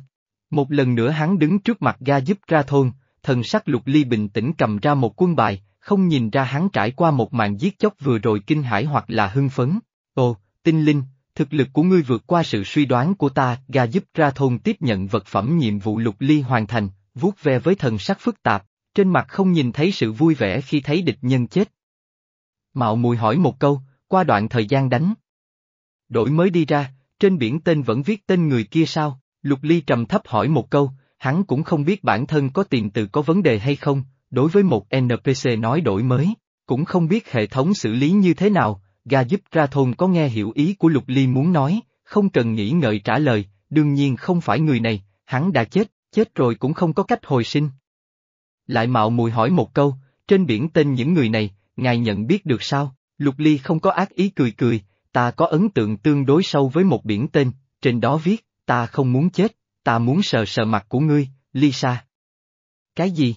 Một lần nữa hắn đứng trước mặt ga giúp ra thôn, thần sắc lục ly bình tĩnh cầm ra một quân bài, không nhìn ra hắn trải qua một màn giết chóc vừa rồi kinh hãi hoặc là hưng phấn. Ồ, tinh linh, thực lực của ngươi vượt qua sự suy đoán của ta, gà giúp ra thôn tiếp nhận vật phẩm nhiệm vụ lục ly hoàn thành, vuốt ve với thần sắc phức tạp, trên mặt không nhìn thấy sự vui vẻ khi thấy địch nhân chết. Mạo mùi hỏi một câu, qua đoạn thời gian đánh. Đổi mới đi ra, trên biển tên vẫn viết tên người kia sao? Lục Ly trầm thấp hỏi một câu, hắn cũng không biết bản thân có tiền từ có vấn đề hay không, đối với một NPC nói đổi mới, cũng không biết hệ thống xử lý như thế nào, gà giúp ra thôn có nghe hiểu ý của Lục Ly muốn nói, không cần nghĩ ngợi trả lời, đương nhiên không phải người này, hắn đã chết, chết rồi cũng không có cách hồi sinh. Lại mạo mùi hỏi một câu, trên biển tên những người này, ngài nhận biết được sao? Lục Ly không có ác ý cười cười, ta có ấn tượng tương đối sâu với một biển tên, trên đó viết, ta không muốn chết, ta muốn sờ sờ mặt của ngươi, Lisa. Cái gì?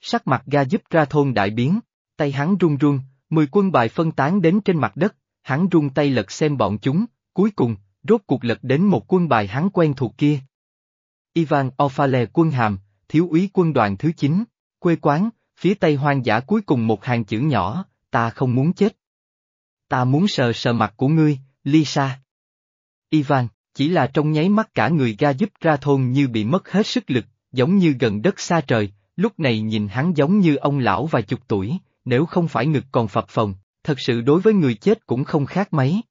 Sắc mặt ga giúp ra thôn đại biến, tay hắn run run, mười quân bài phân tán đến trên mặt đất, hắn run tay lật xem bọn chúng, cuối cùng, rốt cuộc lật đến một quân bài hắn quen thuộc kia. Ivan Ofale quân hàm, thiếu úy quân đoàn thứ 9, quê quán, phía tây hoang dã cuối cùng một hàng chữ nhỏ, ta không muốn chết. Ta muốn sờ sờ mặt của ngươi, Lisa. Ivan, chỉ là trong nháy mắt cả người ga giúp ra thôn như bị mất hết sức lực, giống như gần đất xa trời, lúc này nhìn hắn giống như ông lão vài chục tuổi, nếu không phải ngực còn phập phồng, thật sự đối với người chết cũng không khác mấy.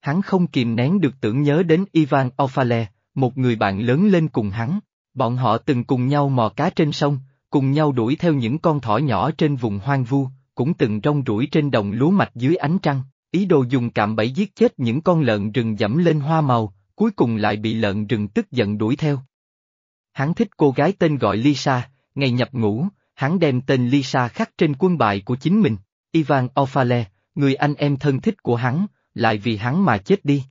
Hắn không kìm nén được tưởng nhớ đến Ivan Ofale, một người bạn lớn lên cùng hắn, bọn họ từng cùng nhau mò cá trên sông, cùng nhau đuổi theo những con thỏ nhỏ trên vùng hoang vu, cũng từng rong ruổi trên đồng lúa mạch dưới ánh trăng, ý đồ dùng cạm bẫy giết chết những con lợn rừng dẫm lên hoa màu, cuối cùng lại bị lợn rừng tức giận đuổi theo. Hắn thích cô gái tên gọi Lisa, ngày nhập ngũ, hắn đem tên Lisa khắc trên quân bài của chính mình, Ivan Ofale, người anh em thân thích của hắn, lại vì hắn mà chết đi.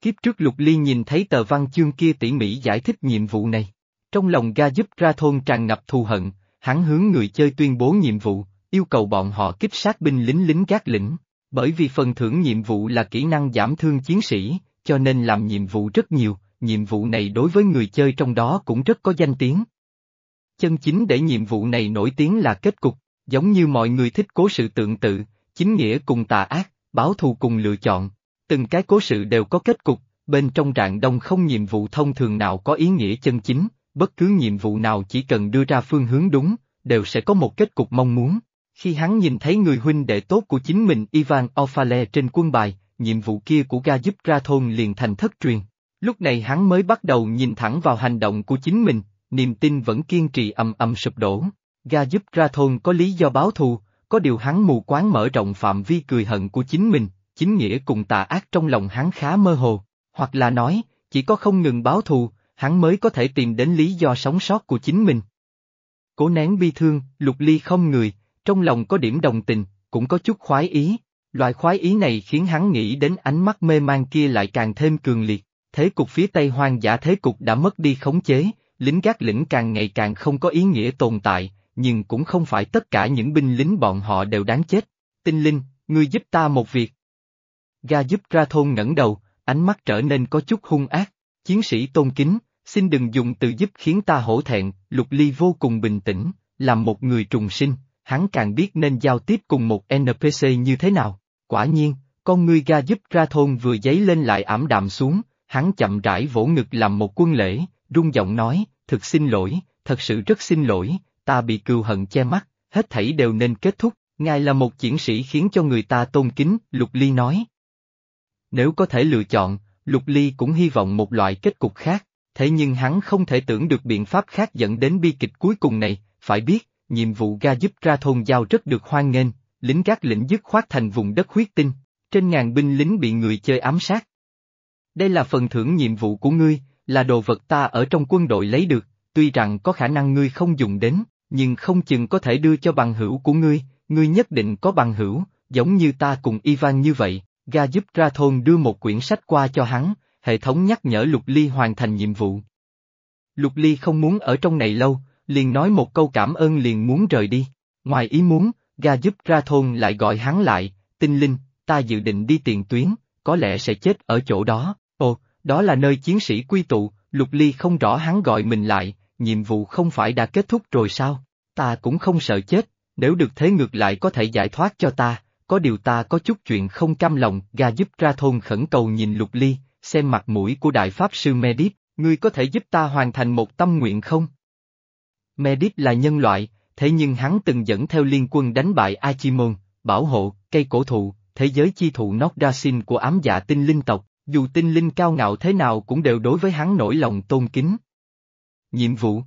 Kiếp trước Lục Ly nhìn thấy tờ văn chương kia tỉ mỉ giải thích nhiệm vụ này. Trong lòng ga giúp ra thôn tràn ngập thù hận, hắn hướng người chơi tuyên bố nhiệm vụ, yêu cầu bọn họ kích sát binh lính lính gác lĩnh. Bởi vì phần thưởng nhiệm vụ là kỹ năng giảm thương chiến sĩ, cho nên làm nhiệm vụ rất nhiều, nhiệm vụ này đối với người chơi trong đó cũng rất có danh tiếng. Chân chính để nhiệm vụ này nổi tiếng là kết cục, giống như mọi người thích cố sự tượng tự, chính nghĩa cùng tà ác, báo thù cùng lựa chọn. Từng cái cố sự đều có kết cục, bên trong rạng đông không nhiệm vụ thông thường nào có ý nghĩa chân chính, bất cứ nhiệm vụ nào chỉ cần đưa ra phương hướng đúng, đều sẽ có một kết cục mong muốn. Khi hắn nhìn thấy người huynh đệ tốt của chính mình Ivan Ofale trên quân bài, nhiệm vụ kia của ga giúp ra thôn liền thành thất truyền. Lúc này hắn mới bắt đầu nhìn thẳng vào hành động của chính mình, niềm tin vẫn kiên trì ầm ầm sụp đổ. Ga giúp ra thôn có lý do báo thù, có điều hắn mù quáng mở rộng phạm vi cười hận của chính mình, chính nghĩa cùng tà ác trong lòng hắn khá mơ hồ, hoặc là nói, chỉ có không ngừng báo thù, hắn mới có thể tìm đến lý do sống sót của chính mình. Cố nén bi thương, lục ly không người, trong lòng có điểm đồng tình, cũng có chút khoái ý, loại khoái ý này khiến hắn nghĩ đến ánh mắt mê man kia lại càng thêm cường liệt, thế cục phía tây hoang dã thế cục đã mất đi khống chế, lính gác lĩnh càng ngày càng không có ý nghĩa tồn tại, nhưng cũng không phải tất cả những binh lính bọn họ đều đáng chết. Tinh linh, ngươi giúp ta một việc. Ga giúp ra thôn ngẩng đầu, ánh mắt trở nên có chút hung ác, chiến sĩ tôn kính, xin đừng dùng từ giúp khiến ta hổ thẹn, lục ly vô cùng bình tĩnh, làm một người trùng sinh, hắn càng biết nên giao tiếp cùng một NPC như thế nào. Quả nhiên, con ngươi ga giúp ra thôn vừa giấy lên lại ảm đạm xuống, hắn chậm rãi vỗ ngực làm một quân lễ, rung giọng nói, thực xin lỗi, thật sự rất xin lỗi, ta bị cừu hận che mắt, hết thảy đều nên kết thúc, ngài là một chiến sĩ khiến cho người ta tôn kính, Lục Ly nói. Nếu có thể lựa chọn, Lục Ly cũng hy vọng một loại kết cục khác, thế nhưng hắn không thể tưởng được biện pháp khác dẫn đến bi kịch cuối cùng này, phải biết, nhiệm vụ ga giúp ra thôn giao rất được hoan nghênh, lính gác lĩnh dứt khoát thành vùng đất huyết tinh, trên ngàn binh lính bị người chơi ám sát. Đây là phần thưởng nhiệm vụ của ngươi, là đồ vật ta ở trong quân đội lấy được, tuy rằng có khả năng ngươi không dùng đến, nhưng không chừng có thể đưa cho bằng hữu của ngươi, ngươi nhất định có bằng hữu, giống như ta cùng Ivan như vậy, ga giúp ra thôn đưa một quyển sách qua cho hắn, hệ thống nhắc nhở Lục Ly hoàn thành nhiệm vụ. Lục Ly không muốn ở trong này lâu, liền nói một câu cảm ơn liền muốn rời đi, ngoài ý muốn, ga giúp ra thôn lại gọi hắn lại, tinh linh, ta dự định đi tiền tuyến, có lẽ sẽ chết ở chỗ đó, đó là nơi chiến sĩ quy tụ, Lục Ly không rõ hắn gọi mình lại, nhiệm vụ không phải đã kết thúc rồi sao, ta cũng không sợ chết, nếu được thế ngược lại có thể giải thoát cho ta, có điều ta có chút chuyện không cam lòng, ga giúp ra thôn khẩn cầu nhìn Lục Ly, xem mặt mũi của Đại Pháp Sư Medip, ngươi có thể giúp ta hoàn thành một tâm nguyện không? Medip là nhân loại, thế nhưng hắn từng dẫn theo liên quân đánh bại Achimon, bảo hộ, cây cổ thụ, thế giới chi thụ Nogdasin của ám dạ tinh linh tộc, dù tinh linh cao ngạo thế nào cũng đều đối với hắn nổi lòng tôn kính. Nhiệm vụ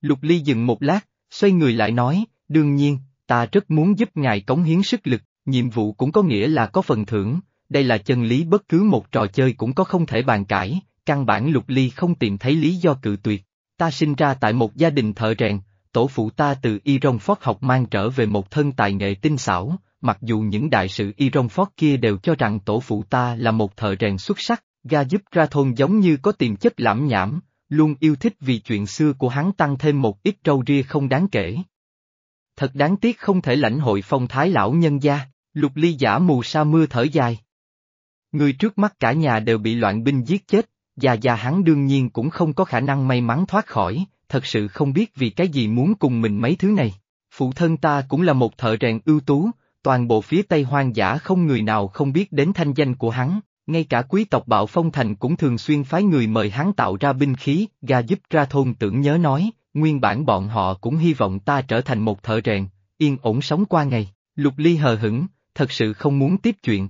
Lục Ly dừng một lát, xoay người lại nói, đương nhiên, ta rất muốn giúp ngài cống hiến sức lực, nhiệm vụ cũng có nghĩa là có phần thưởng, đây là chân lý bất cứ một trò chơi cũng có không thể bàn cãi, căn bản Lục Ly không tìm thấy lý do cự tuyệt. Ta sinh ra tại một gia đình thợ rèn, tổ phụ ta từ Iron Fort học mang trở về một thân tài nghệ tinh xảo, mặc dù những đại sự Ironford kia đều cho rằng tổ phụ ta là một thợ rèn xuất sắc, ga giúp ra thôn giống như có tiềm chất lãm nhảm, luôn yêu thích vì chuyện xưa của hắn tăng thêm một ít trâu ria không đáng kể. Thật đáng tiếc không thể lãnh hội phong thái lão nhân gia, lục ly giả mù sa mưa thở dài. Người trước mắt cả nhà đều bị loạn binh giết chết, già già hắn đương nhiên cũng không có khả năng may mắn thoát khỏi, thật sự không biết vì cái gì muốn cùng mình mấy thứ này. Phụ thân ta cũng là một thợ rèn ưu tú, toàn bộ phía Tây hoang dã không người nào không biết đến thanh danh của hắn, ngay cả quý tộc Bạo Phong Thành cũng thường xuyên phái người mời hắn tạo ra binh khí, gà giúp ra thôn tưởng nhớ nói, nguyên bản bọn họ cũng hy vọng ta trở thành một thợ rèn, yên ổn sống qua ngày, lục ly hờ hững, thật sự không muốn tiếp chuyện.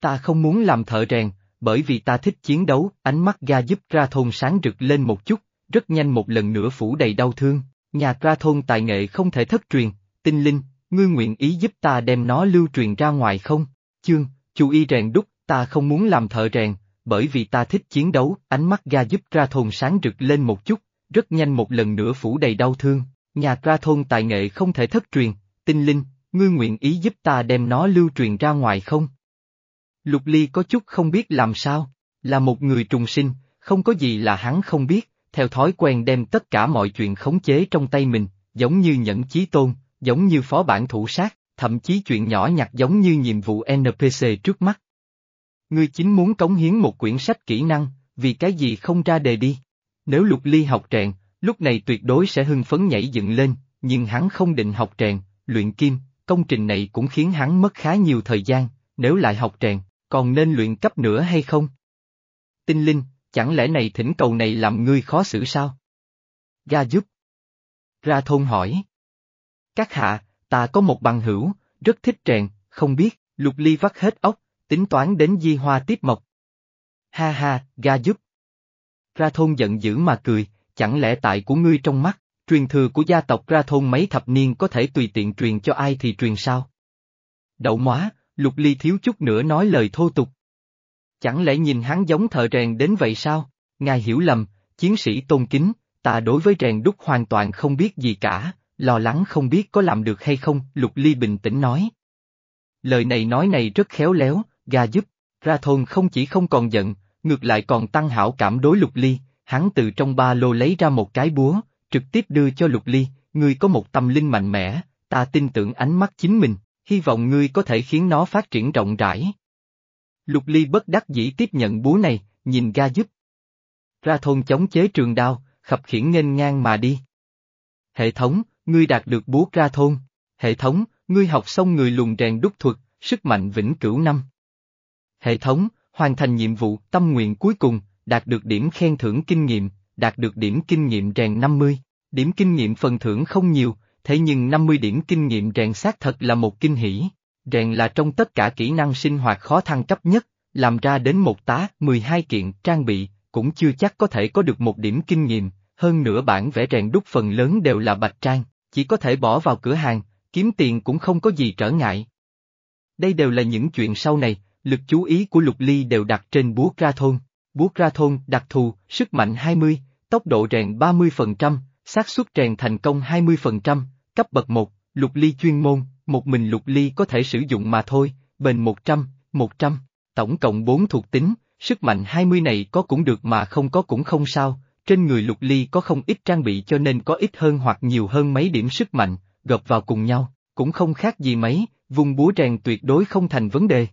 Ta không muốn làm thợ rèn, bởi vì ta thích chiến đấu, ánh mắt ga giúp ra thôn sáng rực lên một chút, rất nhanh một lần nữa phủ đầy đau thương, nhà ra thôn tài nghệ không thể thất truyền, tinh linh, ngươi nguyện ý giúp ta đem nó lưu truyền ra ngoài không? Chương, chú y rèn đúc, ta không muốn làm thợ rèn, bởi vì ta thích chiến đấu, ánh mắt ga giúp ra thôn sáng rực lên một chút, rất nhanh một lần nữa phủ đầy đau thương, nhà ra thôn tài nghệ không thể thất truyền, tinh linh, ngươi nguyện ý giúp ta đem nó lưu truyền ra ngoài không? Lục Ly có chút không biết làm sao, là một người trùng sinh, không có gì là hắn không biết, theo thói quen đem tất cả mọi chuyện khống chế trong tay mình, giống như nhẫn chí tôn, giống như phó bản thủ sát, thậm chí chuyện nhỏ nhặt giống như nhiệm vụ NPC trước mắt. Ngươi chính muốn cống hiến một quyển sách kỹ năng, vì cái gì không ra đề đi. Nếu lục ly học trèn, lúc này tuyệt đối sẽ hưng phấn nhảy dựng lên, nhưng hắn không định học trèn, luyện kim, công trình này cũng khiến hắn mất khá nhiều thời gian, nếu lại học trèn, còn nên luyện cấp nữa hay không? Tinh linh, chẳng lẽ này thỉnh cầu này làm ngươi khó xử sao? Ga giúp. Ra thôn hỏi. Các hạ, ta có một bằng hữu, rất thích trèn, không biết, lục ly vắt hết ốc, tính toán đến di hoa tiếp mộc. Ha ha, ga giúp. Ra thôn giận dữ mà cười, chẳng lẽ tại của ngươi trong mắt, truyền thừa của gia tộc ra thôn mấy thập niên có thể tùy tiện truyền cho ai thì truyền sao? Đậu móa, lục ly thiếu chút nữa nói lời thô tục. Chẳng lẽ nhìn hắn giống thợ rèn đến vậy sao? Ngài hiểu lầm, chiến sĩ tôn kính, ta đối với rèn đúc hoàn toàn không biết gì cả, lo lắng không biết có làm được hay không, Lục Ly bình tĩnh nói. Lời này nói này rất khéo léo, ga giúp, ra thôn không chỉ không còn giận, ngược lại còn tăng hảo cảm đối Lục Ly, hắn từ trong ba lô lấy ra một cái búa, trực tiếp đưa cho Lục Ly, ngươi có một tâm linh mạnh mẽ, ta tin tưởng ánh mắt chính mình, hy vọng ngươi có thể khiến nó phát triển rộng rãi. Lục Ly bất đắc dĩ tiếp nhận búa này, nhìn ga giúp. Ra thôn chống chế trường đao, khập khiển nghênh ngang mà đi. Hệ thống, ngươi đạt được búa ra thôn. Hệ thống, ngươi học xong người lùng rèn đúc thuật, sức mạnh vĩnh cửu năm. Hệ thống, hoàn thành nhiệm vụ, tâm nguyện cuối cùng, đạt được điểm khen thưởng kinh nghiệm, đạt được điểm kinh nghiệm rèn 50. Điểm kinh nghiệm phần thưởng không nhiều, thế nhưng 50 điểm kinh nghiệm rèn xác thật là một kinh hỷ. Rèn là trong tất cả kỹ năng sinh hoạt khó thăng cấp nhất, làm ra đến một tá, 12 kiện trang bị, cũng chưa chắc có thể có được một điểm kinh nghiệm, hơn nữa bản vẽ rèn đúc phần lớn đều là bạch trang, chỉ có thể bỏ vào cửa hàng, kiếm tiền cũng không có gì trở ngại. Đây đều là những chuyện sau này, lực chú ý của Lục Ly đều đặt trên búa ra thôn. Búa ra thôn đặc thù, sức mạnh 20, tốc độ rèn 30%, xác suất rèn thành công 20%, cấp bậc 1, Lục Ly chuyên môn, một mình Lục Ly có thể sử dụng mà thôi, bền 100, 100, tổng cộng 4 thuộc tính, sức mạnh 20 này có cũng được mà không có cũng không sao, trên người lục ly có không ít trang bị cho nên có ít hơn hoặc nhiều hơn mấy điểm sức mạnh, gộp vào cùng nhau, cũng không khác gì mấy, vùng búa rèn tuyệt đối không thành vấn đề.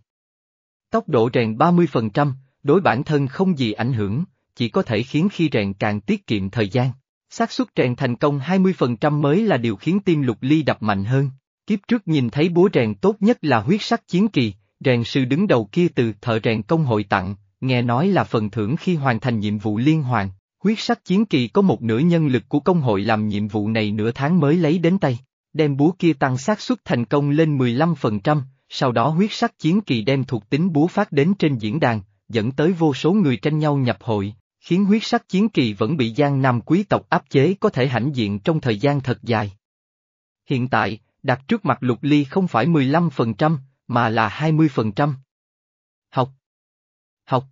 Tốc độ rèn 30%, đối bản thân không gì ảnh hưởng, chỉ có thể khiến khi rèn càng tiết kiệm thời gian. xác suất rèn thành công 20% mới là điều khiến tim lục ly đập mạnh hơn. Kiếp trước nhìn thấy búa rèn tốt nhất là huyết sắc chiến kỳ, rèn sư đứng đầu kia từ thợ rèn công hội tặng, nghe nói là phần thưởng khi hoàn thành nhiệm vụ liên hoàn, Huyết sắc chiến kỳ có một nửa nhân lực của công hội làm nhiệm vụ này nửa tháng mới lấy đến tay, đem búa kia tăng xác suất thành công lên 15%, sau đó huyết sắc chiến kỳ đem thuộc tính búa phát đến trên diễn đàn, dẫn tới vô số người tranh nhau nhập hội, khiến huyết sắc chiến kỳ vẫn bị Giang Nam quý tộc áp chế có thể hãnh diện trong thời gian thật dài. Hiện tại, đặt trước mặt lục ly không phải 15%, mà là 20%. Học. Học.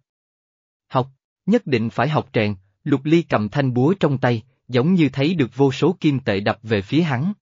Học, nhất định phải học trèn, Lục Ly cầm thanh búa trong tay, giống như thấy được vô số kim tệ đập về phía hắn.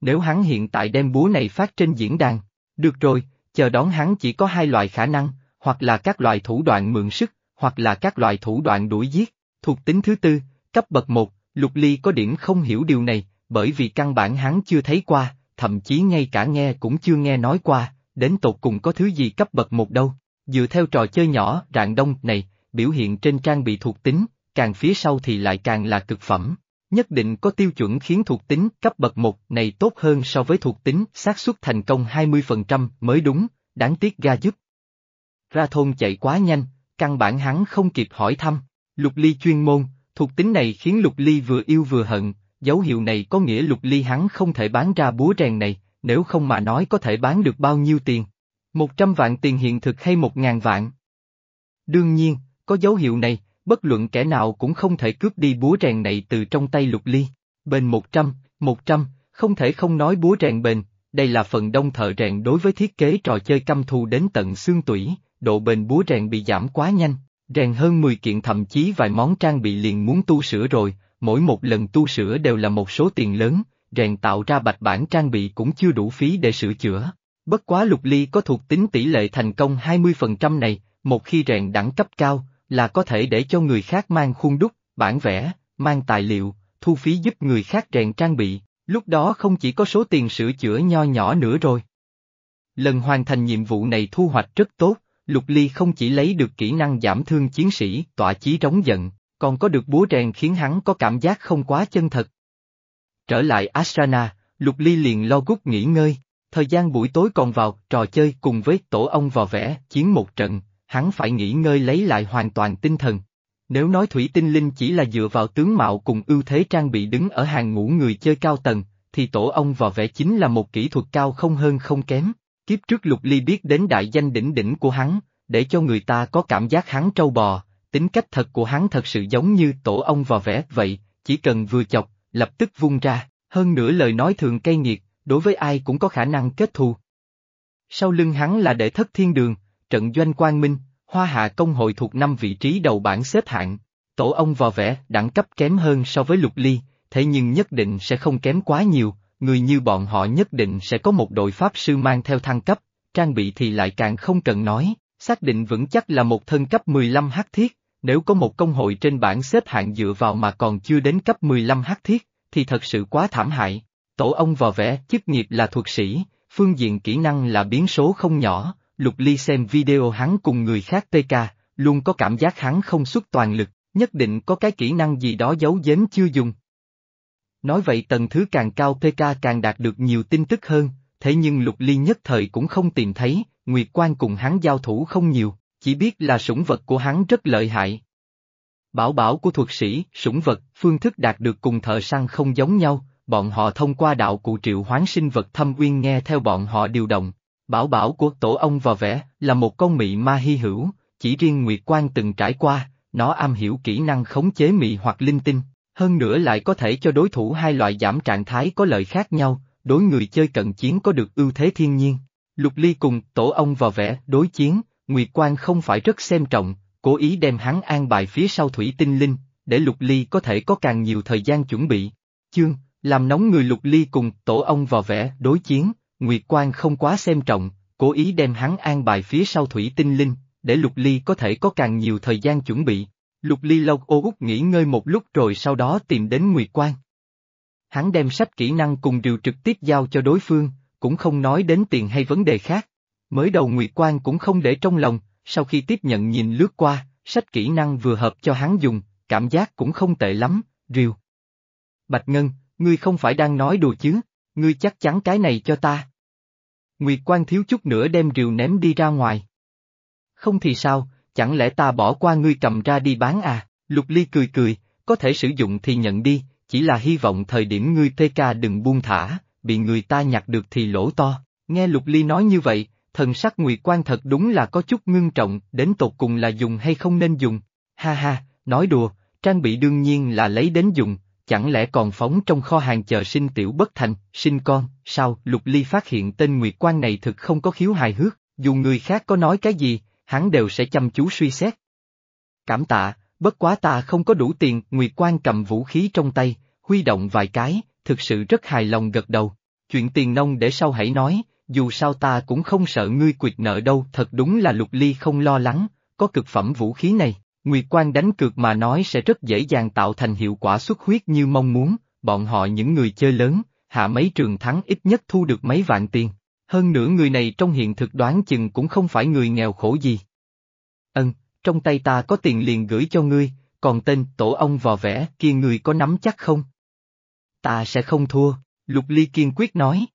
Nếu hắn hiện tại đem búa này phát trên diễn đàn, được rồi, chờ đón hắn chỉ có hai loại khả năng, hoặc là các loại thủ đoạn mượn sức, hoặc là các loại thủ đoạn đuổi giết. Thuộc tính thứ tư, cấp bậc 1, Lục Ly có điểm không hiểu điều này, bởi vì căn bản hắn chưa thấy qua, thậm chí ngay cả nghe cũng chưa nghe nói qua, đến tột cùng có thứ gì cấp bậc một đâu. Dựa theo trò chơi nhỏ rạng đông này, biểu hiện trên trang bị thuộc tính, càng phía sau thì lại càng là cực phẩm. Nhất định có tiêu chuẩn khiến thuộc tính cấp bậc 1 này tốt hơn so với thuộc tính xác suất thành công 20% mới đúng, đáng tiếc ga giúp. Ra thôn chạy quá nhanh, căn bản hắn không kịp hỏi thăm, lục ly chuyên môn, thuộc tính này khiến lục ly vừa yêu vừa hận, dấu hiệu này có nghĩa lục ly hắn không thể bán ra búa rèn này, nếu không mà nói có thể bán được bao nhiêu tiền. Một trăm vạn tiền hiện thực hay một ngàn vạn? Đương nhiên, có dấu hiệu này, bất luận kẻ nào cũng không thể cướp đi búa rèn này từ trong tay lục ly. Bền một trăm, một trăm, không thể không nói búa rèn bền, đây là phần đông thợ rèn đối với thiết kế trò chơi căm thù đến tận xương tủy, độ bền búa rèn bị giảm quá nhanh, rèn hơn 10 kiện thậm chí vài món trang bị liền muốn tu sửa rồi, mỗi một lần tu sửa đều là một số tiền lớn, rèn tạo ra bạch bản trang bị cũng chưa đủ phí để sửa chữa. Bất quá lục ly có thuộc tính tỷ lệ thành công 20% này, một khi rèn đẳng cấp cao, là có thể để cho người khác mang khuôn đúc, bản vẽ, mang tài liệu, thu phí giúp người khác rèn trang bị, lúc đó không chỉ có số tiền sửa chữa nho nhỏ nữa rồi. Lần hoàn thành nhiệm vụ này thu hoạch rất tốt, Lục Ly không chỉ lấy được kỹ năng giảm thương chiến sĩ, tỏa chí trống giận, còn có được búa rèn khiến hắn có cảm giác không quá chân thật. Trở lại Ashrana, Lục Ly liền lo gút nghỉ ngơi, thời gian buổi tối còn vào, trò chơi cùng với tổ ông vò vẽ, chiến một trận, hắn phải nghỉ ngơi lấy lại hoàn toàn tinh thần. Nếu nói thủy tinh linh chỉ là dựa vào tướng mạo cùng ưu thế trang bị đứng ở hàng ngũ người chơi cao tầng, thì tổ ông vò vẽ chính là một kỹ thuật cao không hơn không kém. Kiếp trước Lục Ly biết đến đại danh đỉnh đỉnh của hắn, để cho người ta có cảm giác hắn trâu bò, tính cách thật của hắn thật sự giống như tổ ông vò vẽ vậy, chỉ cần vừa chọc, lập tức vung ra, hơn nữa lời nói thường cay nghiệt, đối với ai cũng có khả năng kết thù. Sau lưng hắn là đệ thất thiên đường, trận doanh quang minh, hoa hạ công hội thuộc năm vị trí đầu bảng xếp hạng, tổ ông vò vẽ đẳng cấp kém hơn so với lục ly, thế nhưng nhất định sẽ không kém quá nhiều, người như bọn họ nhất định sẽ có một đội pháp sư mang theo thăng cấp, trang bị thì lại càng không cần nói, xác định vững chắc là một thân cấp 15 hắc thiết, nếu có một công hội trên bảng xếp hạng dựa vào mà còn chưa đến cấp 15 hắc thiết, thì thật sự quá thảm hại. Tổ ông vò vẽ chức nghiệp là thuật sĩ, phương diện kỹ năng là biến số không nhỏ, Lục Ly xem video hắn cùng người khác TK, luôn có cảm giác hắn không xuất toàn lực, nhất định có cái kỹ năng gì đó giấu giếm chưa dùng. Nói vậy tầng thứ càng cao TK càng đạt được nhiều tin tức hơn, thế nhưng Lục Ly nhất thời cũng không tìm thấy, Nguyệt Quan cùng hắn giao thủ không nhiều, chỉ biết là sủng vật của hắn rất lợi hại. Bảo bảo của thuật sĩ, sủng vật, phương thức đạt được cùng thợ săn không giống nhau, bọn họ thông qua đạo cụ triệu hoán sinh vật thâm uyên nghe theo bọn họ điều động. Bảo bảo của tổ ông vò vẽ là một con mị ma hy hữu, chỉ riêng Nguyệt Quan từng trải qua, nó am hiểu kỹ năng khống chế mị hoặc linh tinh, hơn nữa lại có thể cho đối thủ hai loại giảm trạng thái có lợi khác nhau, đối người chơi cận chiến có được ưu thế thiên nhiên. Lục Ly cùng tổ ông vào vẽ đối chiến, Nguyệt Quan không phải rất xem trọng, cố ý đem hắn an bài phía sau thủy tinh linh, để Lục Ly có thể có càng nhiều thời gian chuẩn bị. Chương, làm nóng người Lục Ly cùng tổ ông vào vẽ đối chiến, Nguyệt Quan không quá xem trọng, cố ý đem hắn an bài phía sau thủy tinh linh, để Lục Ly có thể có càng nhiều thời gian chuẩn bị. Lục Ly lâu ô út nghỉ ngơi một lúc rồi sau đó tìm đến Nguyệt Quan. Hắn đem sách kỹ năng cùng điều trực tiếp giao cho đối phương, cũng không nói đến tiền hay vấn đề khác. Mới đầu Nguyệt Quan cũng không để trong lòng, sau khi tiếp nhận nhìn lướt qua, sách kỹ năng vừa hợp cho hắn dùng, cảm giác cũng không tệ lắm, rìu. Bạch Ngân, ngươi không phải đang nói đùa chứ, ngươi chắc chắn cái này cho ta. Nguyệt Quan thiếu chút nữa đem rìu ném đi ra ngoài. Không thì sao, chẳng lẽ ta bỏ qua ngươi cầm ra đi bán à, Lục Ly cười cười, có thể sử dụng thì nhận đi, chỉ là hy vọng thời điểm ngươi PK đừng buông thả, bị người ta nhặt được thì lỗ to. Nghe Lục Ly nói như vậy, thần sắc Nguyệt Quan thật đúng là có chút ngưng trọng, đến tột cùng là dùng hay không nên dùng. Ha ha, nói đùa, trang bị đương nhiên là lấy đến dùng, chẳng lẽ còn phóng trong kho hàng chờ sinh tiểu bất thành, sinh con, sao? Lục Ly phát hiện tên Nguyệt Quan này thực không có khiếu hài hước, dù người khác có nói cái gì, hắn đều sẽ chăm chú suy xét. Cảm tạ, bất quá ta không có đủ tiền, Nguyệt Quan cầm vũ khí trong tay, huy động vài cái, thực sự rất hài lòng gật đầu. Chuyện tiền nông để sau hãy nói, dù sao ta cũng không sợ ngươi quyệt nợ đâu, thật đúng là lục ly không lo lắng, có cực phẩm vũ khí này, Nguyệt Quang đánh cược mà nói sẽ rất dễ dàng tạo thành hiệu quả xuất huyết như mong muốn, bọn họ những người chơi lớn, hạ mấy trường thắng ít nhất thu được mấy vạn tiền. Hơn nữa người này trong hiện thực đoán chừng cũng không phải người nghèo khổ gì. Ân, trong tay ta có tiền liền gửi cho ngươi, còn tên tổ ông vò vẽ kia người có nắm chắc không? Ta sẽ không thua, Lục Ly kiên quyết nói.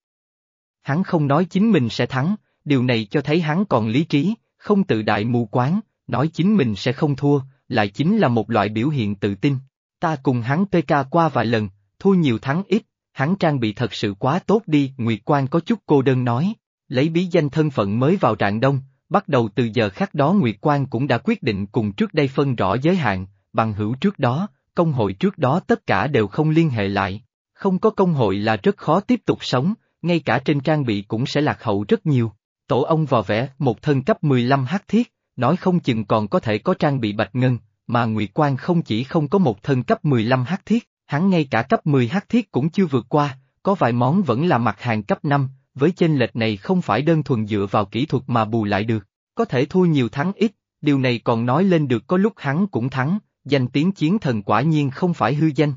Hắn không nói chính mình sẽ thắng, điều này cho thấy hắn còn lý trí, không tự đại mù quáng, nói chính mình sẽ không thua, lại chính là một loại biểu hiện tự tin. Ta cùng hắn PK qua vài lần, thua nhiều thắng ít, hắn trang bị thật sự quá tốt đi, Nguyệt Quan có chút cô đơn nói, lấy bí danh thân phận mới vào rạng đông, bắt đầu từ giờ khắc đó Nguyệt Quan cũng đã quyết định cùng trước đây phân rõ giới hạn, bằng hữu trước đó, công hội trước đó tất cả đều không liên hệ lại. Không có công hội là rất khó tiếp tục sống, ngay cả trên trang bị cũng sẽ lạc hậu rất nhiều. Tổ ông vò vẽ một thân cấp 15 hắc thiết, nói không chừng còn có thể có trang bị bạch ngân, mà Ngụy Quan không chỉ không có một thân cấp 15 hắc thiết, hắn ngay cả cấp 10 hắc thiết cũng chưa vượt qua, có vài món vẫn là mặt hàng cấp 5, với chênh lệch này không phải đơn thuần dựa vào kỹ thuật mà bù lại được, có thể thua nhiều thắng ít, điều này còn nói lên được có lúc hắn cũng thắng, danh tiếng chiến thần quả nhiên không phải hư danh.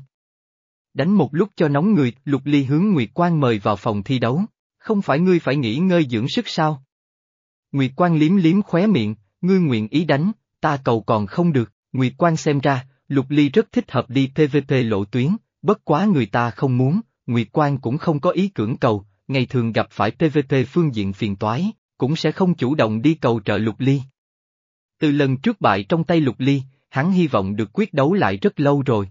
Đánh một lúc cho nóng người, Lục Ly hướng Nguyệt Quan mời vào phòng thi đấu, không phải ngươi phải nghỉ ngơi dưỡng sức sao? Nguyệt Quan liếm liếm khóe miệng, ngươi nguyện ý đánh, ta cầu còn không được, Nguyệt Quang xem ra, Lục Ly rất thích hợp đi PVP lộ tuyến, bất quá người ta không muốn, Nguyệt Quang cũng không có ý cưỡng cầu, ngày thường gặp phải PVP phương diện phiền toái, cũng sẽ không chủ động đi cầu trợ Lục Ly. Từ lần trước bại trong tay Lục Ly, hắn hy vọng được quyết đấu lại rất lâu rồi.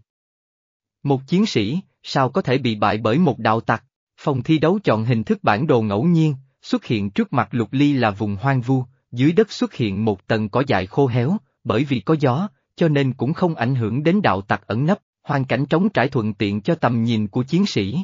Một chiến sĩ, sao có thể bị bại bởi một đạo tặc? Phòng thi đấu chọn hình thức bản đồ ngẫu nhiên, xuất hiện trước mặt Lục Ly là vùng hoang vu, dưới đất xuất hiện một tầng cỏ dại khô héo, bởi vì có gió, cho nên cũng không ảnh hưởng đến đạo tặc ẩn nấp, hoàn cảnh trống trải thuận tiện cho tầm nhìn của chiến sĩ.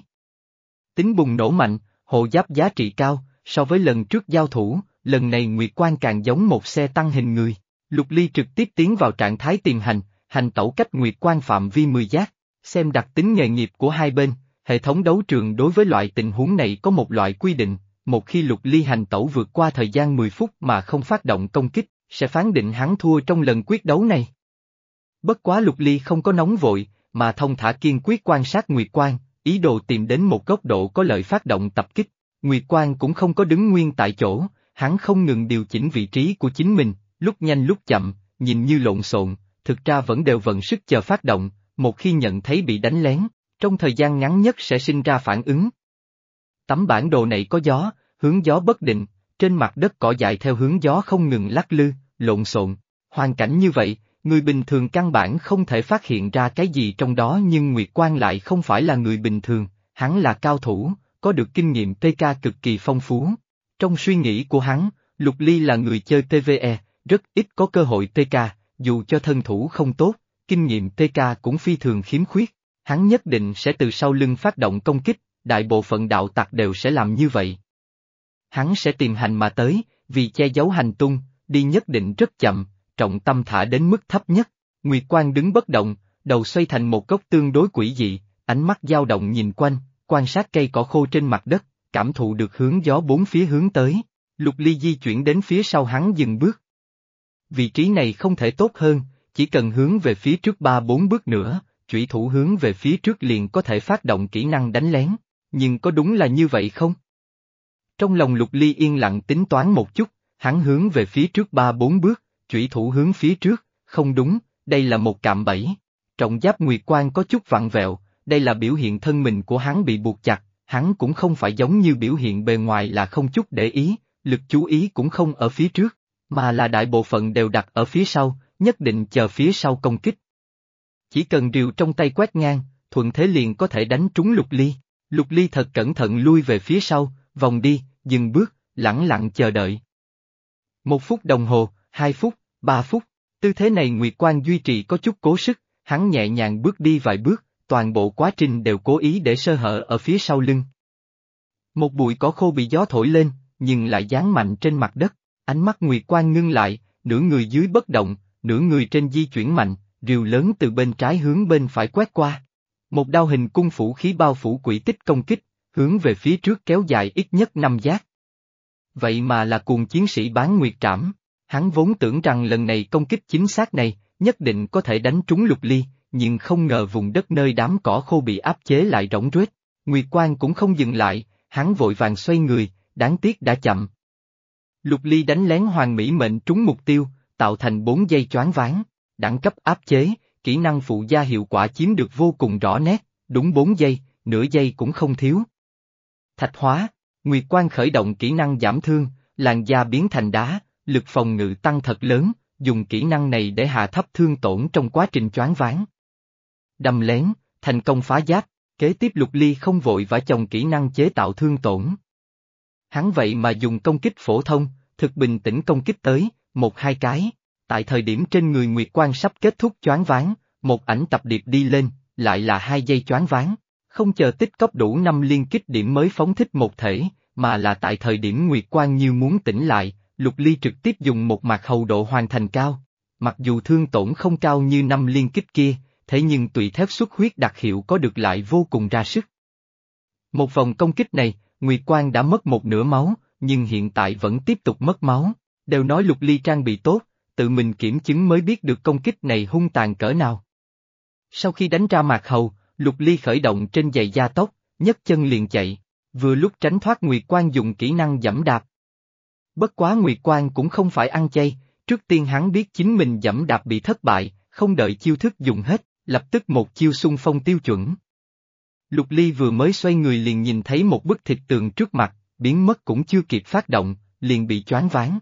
Tính bùng nổ mạnh, hộ giáp giá trị cao, so với lần trước giao thủ, lần này Nguyệt Quan càng giống một xe tăng hình người. Lục Ly trực tiếp tiến vào trạng thái tiềm hành, hành tẩu cách Nguyệt Quan phạm vi 10 giác, xem đặc tính nghề nghiệp của hai bên, hệ thống đấu trường đối với loại tình huống này có một loại quy định, một khi Lục Ly hành tẩu vượt qua thời gian 10 phút mà không phát động công kích, sẽ phán định hắn thua trong lần quyết đấu này. Bất quá Lục Ly không có nóng vội, mà thông thả kiên quyết quan sát Nguyệt quang ý đồ tìm đến một góc độ có lợi phát động tập kích. Nguyệt quang cũng không có đứng nguyên tại chỗ, hắn không ngừng điều chỉnh vị trí của chính mình, lúc nhanh lúc chậm, nhìn như lộn xộn, thực ra vẫn đều vận sức chờ phát động, một khi nhận thấy bị đánh lén, trong thời gian ngắn nhất sẽ sinh ra phản ứng. Tấm bản đồ này có gió, hướng gió bất định, trên mặt đất cỏ dại theo hướng gió không ngừng lắc lư, lộn xộn. Hoàn cảnh như vậy, người bình thường căn bản không thể phát hiện ra cái gì trong đó nhưng Nguyệt Quang lại không phải là người bình thường, hắn là cao thủ, có được kinh nghiệm PK cực kỳ phong phú. Trong suy nghĩ của hắn, Lục Ly là người chơi PvE, rất ít có cơ hội PK, dù cho thân thủ không tốt, kinh nghiệm PK cũng phi thường khiếm khuyết. Hắn nhất định sẽ từ sau lưng phát động công kích, đại bộ phận đạo tặc đều sẽ làm như vậy. Hắn sẽ tìm hành mà tới, vì che giấu hành tung, đi nhất định rất chậm, trọng tâm thả đến mức thấp nhất. Nguyệt Quang đứng bất động, đầu xoay thành một góc tương đối quỷ dị, ánh mắt dao động nhìn quanh, quan sát cây cỏ khô trên mặt đất, cảm thụ được hướng gió bốn phía hướng tới. Lục Ly di chuyển đến phía sau hắn dừng bước. Vị trí này không thể tốt hơn, chỉ cần hướng về phía trước ba bốn bước nữa, chủy thủ hướng về phía trước liền có thể phát động kỹ năng đánh lén, nhưng có đúng là như vậy không? Trong lòng Lục Ly yên lặng tính toán một chút, hắn hướng về phía trước ba bốn bước, chủy thủ hướng phía trước, không đúng, đây là một cạm bẫy. Trọng giáp nguyệt quan có chút vặn vẹo, đây là biểu hiện thân mình của hắn bị buộc chặt, hắn cũng không phải giống như biểu hiện bề ngoài là không chút để ý, lực chú ý cũng không ở phía trước, mà là đại bộ phận đều đặt ở phía sau, nhất định chờ phía sau công kích. Chỉ cần điều trong tay quét ngang, thuận thế liền có thể đánh trúng lục ly. Lục ly thật cẩn thận lui về phía sau, vòng đi, dừng bước, lẳng lặng chờ đợi. Một phút đồng hồ, hai phút, ba phút, tư thế này Nguyệt Quang duy trì có chút cố sức, hắn nhẹ nhàng bước đi vài bước, toàn bộ quá trình đều cố ý để sơ hở ở phía sau lưng. Một bụi cỏ khô bị gió thổi lên, nhưng lại dán mạnh trên mặt đất, ánh mắt Nguyệt Quang ngưng lại, nửa người dưới bất động, nửa người trên di chuyển mạnh, rìu lớn từ bên trái hướng bên phải quét qua. Một đao hình cung phủ khí bao phủ quỷ tích công kích, hướng về phía trước kéo dài ít nhất năm giác. Vậy mà là cuồng chiến sĩ bán nguyệt trảm, hắn vốn tưởng rằng lần này công kích chính xác này, nhất định có thể đánh trúng lục ly, nhưng không ngờ vùng đất nơi đám cỏ khô bị áp chế lại rỗng rết. Nguyệt Quang cũng không dừng lại, hắn vội vàng xoay người, đáng tiếc đã chậm. Lục ly đánh lén hoàng mỹ mệnh trúng mục tiêu, tạo thành bốn giây choáng váng, đẳng cấp áp chế, kỹ năng phụ gia hiệu quả chiếm được vô cùng rõ nét, đúng bốn giây, nửa giây cũng không thiếu. Thạch hóa, Nguyệt Quang khởi động kỹ năng giảm thương, làn da biến thành đá, lực phòng ngự tăng thật lớn, dùng kỹ năng này để hạ thấp thương tổn trong quá trình choáng ván. Đâm lén, thành công phá giáp, kế tiếp lục ly không vội vã chồng kỹ năng chế tạo thương tổn. Hắn vậy mà dùng công kích phổ thông, thực bình tĩnh công kích tới, một hai cái, tại thời điểm trên người Nguyệt Quang sắp kết thúc choáng ván, một ảnh tập điệp đi lên, lại là hai giây choáng ván. không chờ tích cấp đủ năm liên kích điểm mới phóng thích một thể, mà là tại thời điểm Nguyệt Quang như muốn tỉnh lại, Lục Ly trực tiếp dùng một mặt hầu độ hoàn thành cao. Mặc dù thương tổn không cao như năm liên kích kia, thế nhưng tùy thép xuất huyết đặc hiệu có được lại vô cùng ra sức. Một vòng công kích này, Nguyệt Quang đã mất một nửa máu, nhưng hiện tại vẫn tiếp tục mất máu, đều nói Lục Ly trang bị tốt, tự mình kiểm chứng mới biết được công kích này hung tàn cỡ nào. Sau khi đánh ra mạc hầu, Lục Ly khởi động trên giày gia tốc, nhấc chân liền chạy, vừa lúc tránh thoát Nguyệt Quang dùng kỹ năng dẫm đạp. Bất quá Nguyệt Quang cũng không phải ăn chay, trước tiên hắn biết chính mình dẫm đạp bị thất bại, không đợi chiêu thức dùng hết, lập tức một chiêu xung phong tiêu chuẩn. Lục Ly vừa mới xoay người liền nhìn thấy một bức thịt tường trước mặt, biến mất cũng chưa kịp phát động, liền bị choáng váng.